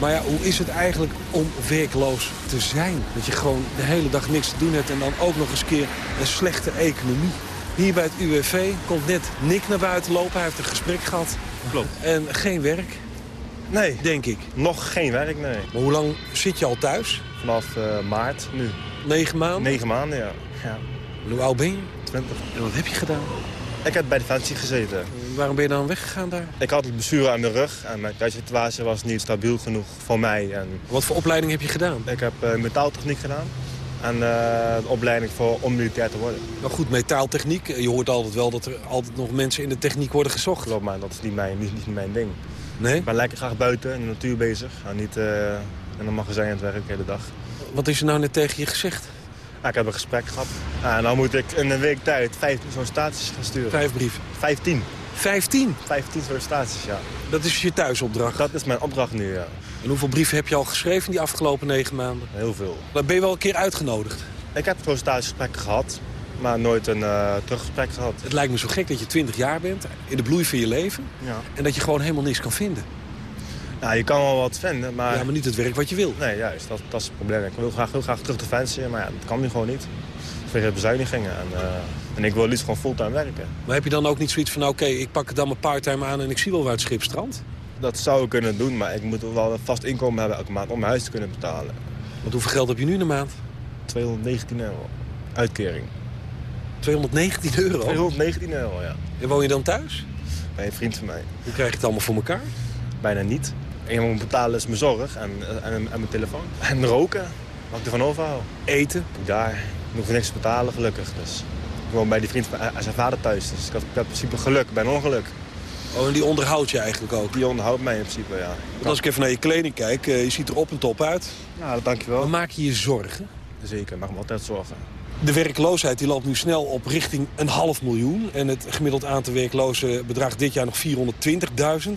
Maar ja, hoe is het eigenlijk om werkloos te zijn? Dat je gewoon de hele dag niks te doen hebt... en dan ook nog eens keer een slechte economie. Hier bij het UWV komt net Nick naar buiten lopen. Hij heeft een gesprek gehad. Klopt. En geen werk. Nee. Denk ik. Nog geen werk, nee. Maar hoe lang zit je al thuis? Vanaf uh, maart nu. Negen maanden? Negen maanden, ja. ja. Hoe oud ben je? Twintig. En wat heb je gedaan? Ik heb bij Defensie gezeten. En waarom ben je dan weggegaan daar? Ik had het bestuur aan de rug en mijn thuissituatie was niet stabiel genoeg voor mij. En wat voor opleiding heb je gedaan? Ik heb uh, metaaltechniek gedaan. En uh, de opleiding voor om militair te worden. Nou goed, metaaltechniek. Je hoort altijd wel dat er altijd nog mensen in de techniek worden gezocht. Klopt, maar dat is niet mijn, niet, niet mijn ding. Nee? Ik ben lekker graag buiten in de natuur bezig. En niet uh, in een magazijn aan het werk de hele dag. Wat is er nou net tegen je gezegd? Ja, ik heb een gesprek gehad. Ja, en dan moet ik in een week tijd vijf sollicitaties gaan sturen. Vijf brieven? Vijftien. Vijftien? Vijftien sollicitaties, ja. Dat is je thuisopdracht? Dat is mijn opdracht nu, ja. En hoeveel brieven heb je al geschreven die afgelopen negen maanden? Heel veel. Dan ben je wel een keer uitgenodigd? Ik heb sollicitatiegesprekken gehad, maar nooit een uh, teruggesprek gehad. Het lijkt me zo gek dat je 20 jaar bent, in de bloei van je leven... Ja. en dat je gewoon helemaal niks kan vinden. Nou, je kan wel wat vinden, maar... Ja, maar niet het werk wat je wil. Nee, juist. Dat, dat is het probleem. Ik wil graag, heel graag terug de Defensie, maar ja, dat kan nu gewoon niet. Vanwege bezuinigingen. En, uh, en ik wil liefst gewoon fulltime werken. Maar heb je dan ook niet zoiets van, oké, okay, ik pak het dan mijn parttime aan... en ik zie wel waar het schip strandt? Dat zou ik kunnen doen, maar ik moet wel een vast inkomen hebben elke maand om mijn huis te kunnen betalen. Want hoeveel geld heb je nu in de maand? 219 euro. Uitkering. 219 euro? 219 euro, ja. En woon je dan thuis? Bij een vriend van mij. Hoe krijg je het allemaal voor elkaar? Bijna niet. En moet betalen is mijn zorg en, en, en, mijn telefoon. En roken, wat ik ervan overhoud. Eten? Daar. Ik hoef niks te betalen, gelukkig. Dus ik woon bij die vriend van zijn vader thuis. Dus ik had, in principe geluk bij een ongeluk. Oh, en die onderhoudt je eigenlijk ook? Die onderhoudt mij in principe, ja. Want als ik even naar je kleding kijk, uh, je ziet er op en top uit. Ja, dat dankjewel. Maar maak je je zorgen? Zeker, ik maak me altijd zorgen. De werkloosheid die loopt nu snel op richting een half miljoen. En het gemiddeld aantal werklozen bedraagt dit jaar nog 420.000.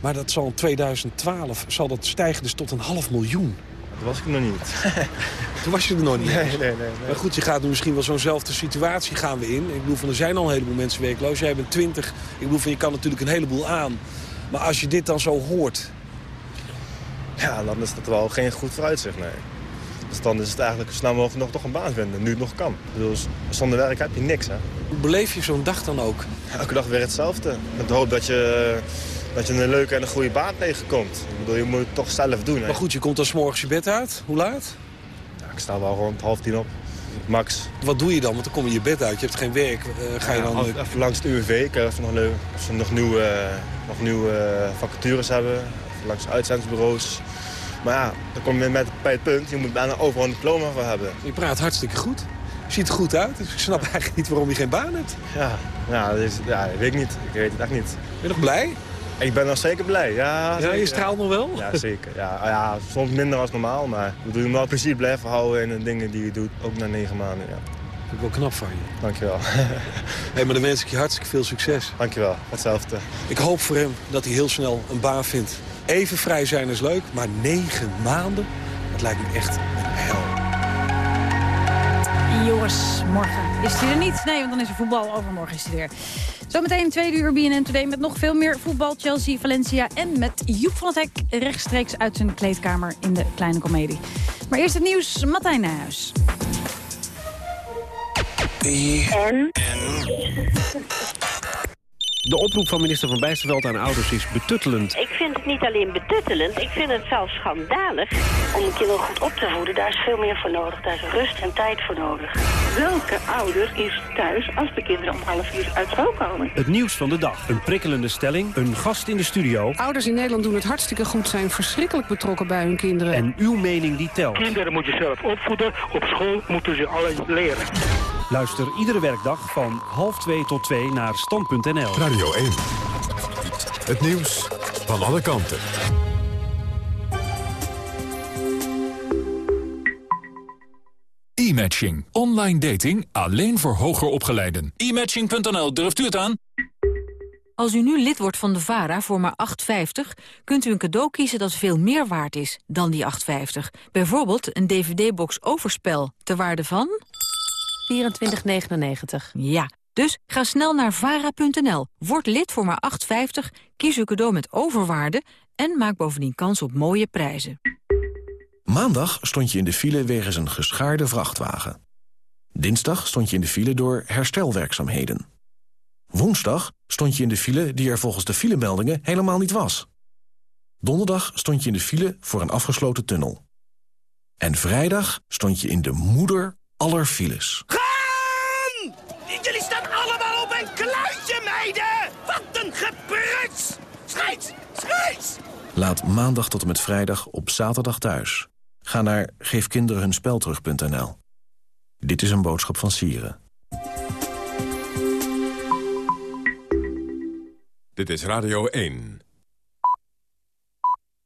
Maar dat zal in 2012 zal dat stijgen dus tot een half miljoen. Dat was ik nog niet. [laughs] Toen was je er nog niet. Nee, nee, nee, nee. Maar goed, je gaat nu misschien wel zo'nzelfde situatie gaan we in. Ik bedoel, van, er zijn al een heleboel mensen werkloos. Jij bent 20. Ik bedoel, van, je kan natuurlijk een heleboel aan. Maar als je dit dan zo hoort... Ja, dan is dat wel geen goed vooruitzicht, nee. Dus dan is het eigenlijk snel mogelijk nog toch een baan vinden, nu het nog kan. Ik bedoel, zonder werk heb je niks, hè. Hoe beleef je zo'n dag dan ook? Elke dag weer hetzelfde. Met de hoop dat je, dat je een leuke en een goede baan tegenkomt. Ik bedoel, je moet het toch zelf doen. Hè. Maar goed, je komt dan 's morgens je bed uit. Hoe laat? Ja, ik sta wel rond half tien op. Max. Wat doe je dan? Want dan kom je je bed uit, je hebt geen werk. Uh, ga je ja, dan... Even langs het UWV, kijken of, nog, of ze nog nieuwe, nog nieuwe vacatures hebben. Even langs uitzendingsbureaus. Maar ja, dan kom je met bij het punt, je moet bijna overal een diploma voor hebben. Je praat hartstikke goed. Je ziet er goed uit, dus ik snap [laughs] eigenlijk niet waarom je geen baan hebt. Ja, ja, dat, is, ja, dat weet ik niet. Ik weet het echt niet. Ben je nog blij? Ik ben nog zeker blij, ja. Je straalt nog wel? Ja, zeker. Ja, ja, soms minder als normaal, maar we doen wel plezier blijven houden in de dingen die je doet, ook na negen maanden. Ja. Dat ik wel knap van je. Dankjewel. [laughs] hey, maar dan wens ik je hartstikke veel succes. Dankjewel, hetzelfde. Ik hoop voor hem dat hij heel snel een baan vindt. Even vrij zijn is leuk, maar negen maanden, dat lijkt me echt een hel. Jongens, morgen is hij er niet. Nee, want dan is er voetbal. Overmorgen is hij weer. Zometeen tweede uur BNN Today met nog veel meer voetbal. Chelsea, Valencia en met Joep van het Hek rechtstreeks uit zijn kleedkamer in de Kleine Comedie. Maar eerst het nieuws, Martijn Nijhuis. De oproep van minister Van Bijsterveld aan ouders is betuttelend. Ik vind het niet alleen betuttelend, ik vind het zelfs schandalig. Om een kinderen goed op te voeden, daar is veel meer voor nodig. Daar is rust en tijd voor nodig. Welke ouder is thuis als de kinderen om half uur uit school komen? Het nieuws van de dag. Een prikkelende stelling, een gast in de studio. Ouders in Nederland doen het hartstikke goed, zijn verschrikkelijk betrokken bij hun kinderen. En uw mening die telt. Kinderen moet je zelf opvoeden, op school moeten ze alles leren. Luister iedere werkdag van half twee tot twee naar stand.nl. Radio 1. Het nieuws van alle kanten. E-matching. Online dating alleen voor hoger opgeleiden. E-matching.nl, durft u het aan? Als u nu lid wordt van de VARA voor maar 8,50... kunt u een cadeau kiezen dat veel meer waard is dan die 8,50. Bijvoorbeeld een dvd-box Overspel, ter waarde van... 24,99. Ja, dus ga snel naar vara.nl, word lid voor maar 8,50... kies uw cadeau met overwaarde en maak bovendien kans op mooie prijzen. Maandag stond je in de file wegens een geschaarde vrachtwagen. Dinsdag stond je in de file door herstelwerkzaamheden. Woensdag stond je in de file die er volgens de filemeldingen helemaal niet was. Donderdag stond je in de file voor een afgesloten tunnel. En vrijdag stond je in de moeder aller files. Gaan! Jullie staan allemaal op een kluitje, meiden! Wat een gepruts! Scheids! Scheids! Laat maandag tot en met vrijdag op zaterdag thuis. Ga naar geefkinderenhunspelterug.nl. Dit is een boodschap van Sieren. Dit is Radio 1.